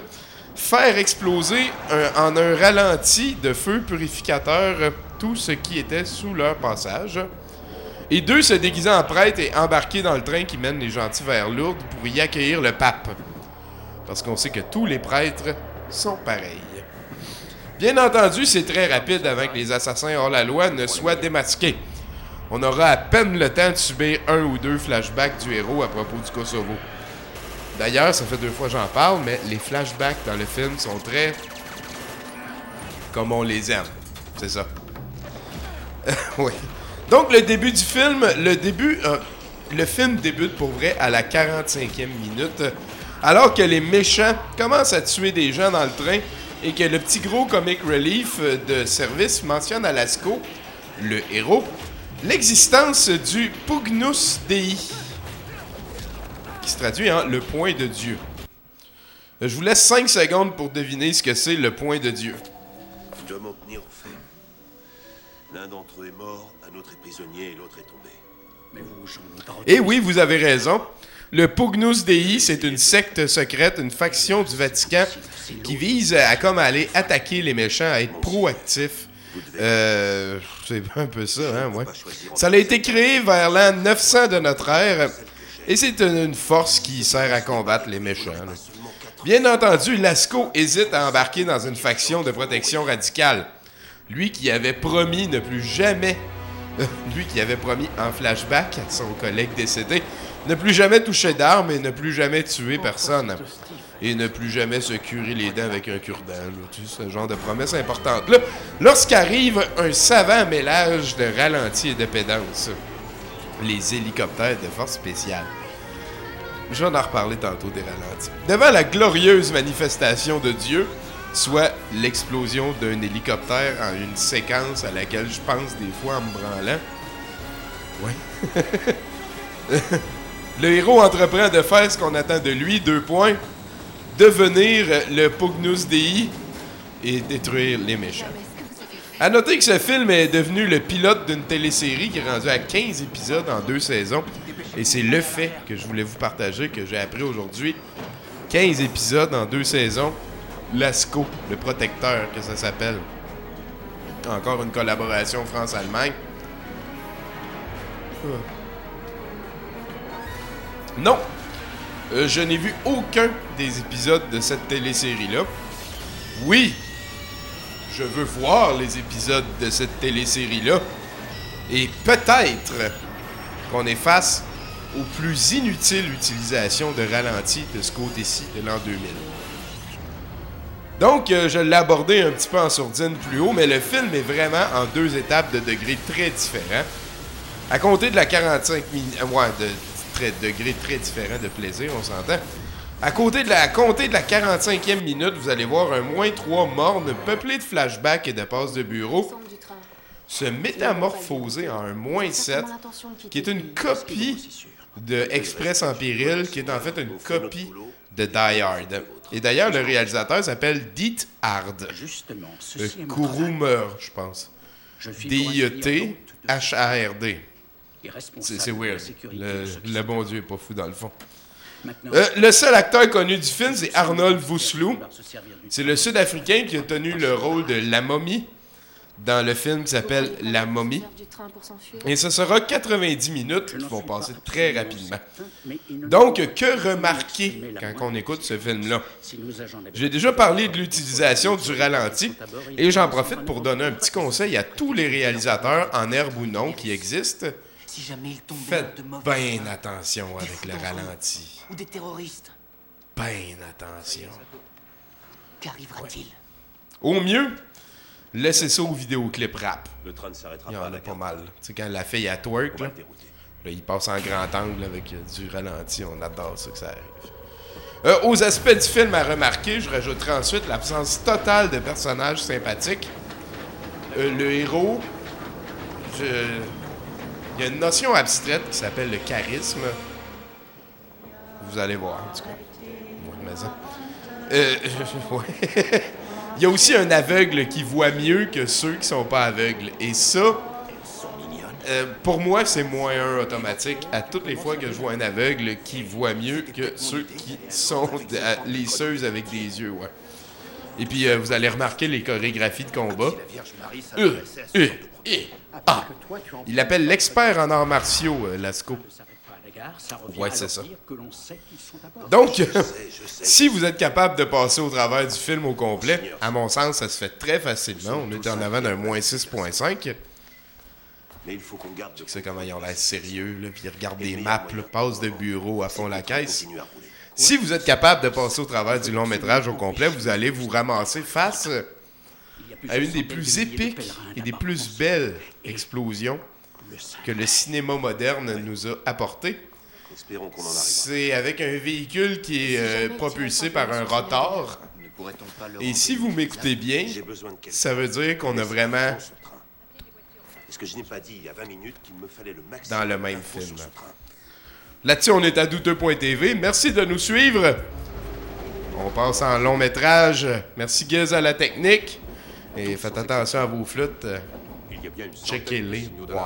faire exploser un- en un ralenti de feu purificateur euh, tout ce qui était sous leur passage. Et deux, se déguiser en prêtre et embarquer dans le train qui mène les gentils vers Lourdes pour y accueillir le pape. Parce qu'on sait que tous les prêtres sont pareils. Bien entendu, c'est très rapide avant que les assassins hors la loi ne soient démasqués. On aura à peine le temps de subir un ou deux flashbacks du héros à propos du Kosovo. D'ailleurs, ça fait deux fois que j'en parle, mais les flashbacks dans le film sont très comme on les aime. C'est ça. oui. Donc, le début du film, le début, euh, le film débute pour vrai à la 45e minute, alors que les méchants commencent à tuer des gens dans le train et que le petit gros comic relief euh, de service mentionne à Lasco, le héros, l'existence du Pugnus Dei, qui se traduit en le point de Dieu. Euh, Je vous laisse 5 secondes pour deviner ce que c'est le point de Dieu. Je dois m'en tenir aux faits. L'un d'entre eux est mort, un autre est prisonnier et l'autre est tombé. Mais vous, Jean Et Eh oui, vous avez raison. Le Pugnus Dei, c'est une secte secrète, une faction du Vatican qui vise à comme aller attaquer les méchants, à être proactif. Euh, c'est un peu ça, hein, ouais. Ça a été créé vers l'an 900 de notre ère et c'est une, force qui sert à combattre les méchants. là. Bien entendu, Lasco hésite à embarquer dans une faction de protection radicale. Lui qui avait promis ne plus jamais lui qui avait promis en flashback à son collègue décédé ne plus jamais toucher d'armes et ne plus jamais tuer personne. Et ne plus jamais se curer les dents avec un cure-dent. Tu sais, ce genre de promesse importante. Là, lorsqu'arrive un savant mélange de ralenti et de pédance. les hélicoptères de force spéciale. Je vais en reparler tantôt des ralentis. Devant la glorieuse manifestation de Dieu, soit l'explosion d'un hélicoptère en une séquence à laquelle je pense des fois en me branlant. Ouais. le héros entreprend de faire ce qu'on attend de lui, deux points, devenir le Pugnus Dei et détruire les méchants. À noter que ce film est devenu le pilote d'une télésérie qui est rendue à 15 épisodes en deux saisons. Et c'est le fait que je voulais vous partager, que j'ai appris aujourd'hui. 15 épisodes en deux saisons. Lasco, le protecteur, que ça s'appelle. Encore une collaboration France-Allemagne. Non, Euh, je n'ai vu aucun des épisodes de cette télésérie-là. Oui, je veux voir les épisodes de cette télésérie-là. Et peut-être qu'on est face aux plus inutiles utilisations de ralenti de ce côté-ci de l'an 2000. Donc, euh, je l'ai abordé un petit peu en sourdine plus haut, mais le film est vraiment en deux étapes de degrés très différents. À compter de la 45 minutes, ouais, de très, degrés très différents de plaisir, on s'entend. À côté de la, à compter de la 45e minute, vous allez voir un moins 3 morne peuplé de flashbacks et de passes de bureau se métamorphoser en un moins 7, qui est une copie de Express en péril, qui est en fait une copie de Die Hard. Et d'ailleurs, le réalisateur s'appelle Diet Hard. Justement, Euh, je pense. Je responsable C'est c'est de la weird. sécurité Le, de bon Dieu est pas fou dans le fond. Euh, le seul acteur connu du film, c'est Arnold Vosloo. C'est le Sud-Africain qui a tenu le rôle de la momie dans le film qui s'appelle La momie. Et ce sera 90 minutes qui vont passer très rapidement. Donc, que remarquer quand on écoute ce film-là? J'ai déjà parlé de l'utilisation du ralenti et j'en profite pour donner un petit conseil à tous les réalisateurs, en herbe ou non, qui existent. Si jamais il tombe Faites de mauvais bien attention avec le ralenti. ou des terroristes, Bien attention. qu'arrivera-t-il? Au mieux, laissez ça au vidéoclip rap. Le train ne s'arrêtera Il y pas en a pas mal. Tu sais, quand la fille à twerk, là, là, il passe en grand angle avec euh, du ralenti. On adore ça que ça arrive. Euh, aux aspects du film à remarquer, je rajouterai ensuite l'absence totale de personnages sympathiques. Euh, le héros, je- il y a une notion abstraite qui s'appelle le charisme. Vous allez voir, en tout cas. Moi. Euh, ouais. Il y a aussi un aveugle qui voit mieux que ceux qui sont pas aveugles. Et ça, euh, pour moi, c'est moins un automatique à toutes les fois que je vois un aveugle qui voit mieux que ceux qui sont euh, lisseuses avec des yeux, ouais. Et puis, euh, vous allez remarquer les chorégraphies de combat. Euh, euh, euh, ah. Il appelle l'expert en arts martiaux, euh, Lasco. Ouais, c'est ça. Donc, si vous êtes capable de passer au travers du film au complet, à mon sens, ça se fait très facilement. On est en avant d'un moins 6.5. Mais il faut qu'on garde. Tu sais comment ils ont l'air sérieux, là, puis ils regardent des maps, là, passent de bureau à fond la caisse. Si vous êtes capable de passer au travers du long métrage au complet, vous allez vous ramasser face à une des plus épiques et des plus belles explosions que le cinéma moderne nous a apporté. Espérons qu'on en arrive. C'est avec un véhicule qui est euh, propulsé par un rotor. Et si vous m'écoutez bien, ça veut dire qu'on a vraiment Est-ce que je n'ai pas dit il y a 20 minutes qu'il me fallait le maximum dans le même film. ce Là-dessus, on est à douteux.tv. Merci de nous suivre. On passe en long métrage. Merci Guez à la technique. Et faites attention à vos flûtes. Il y a bien une Checkez-les. centaine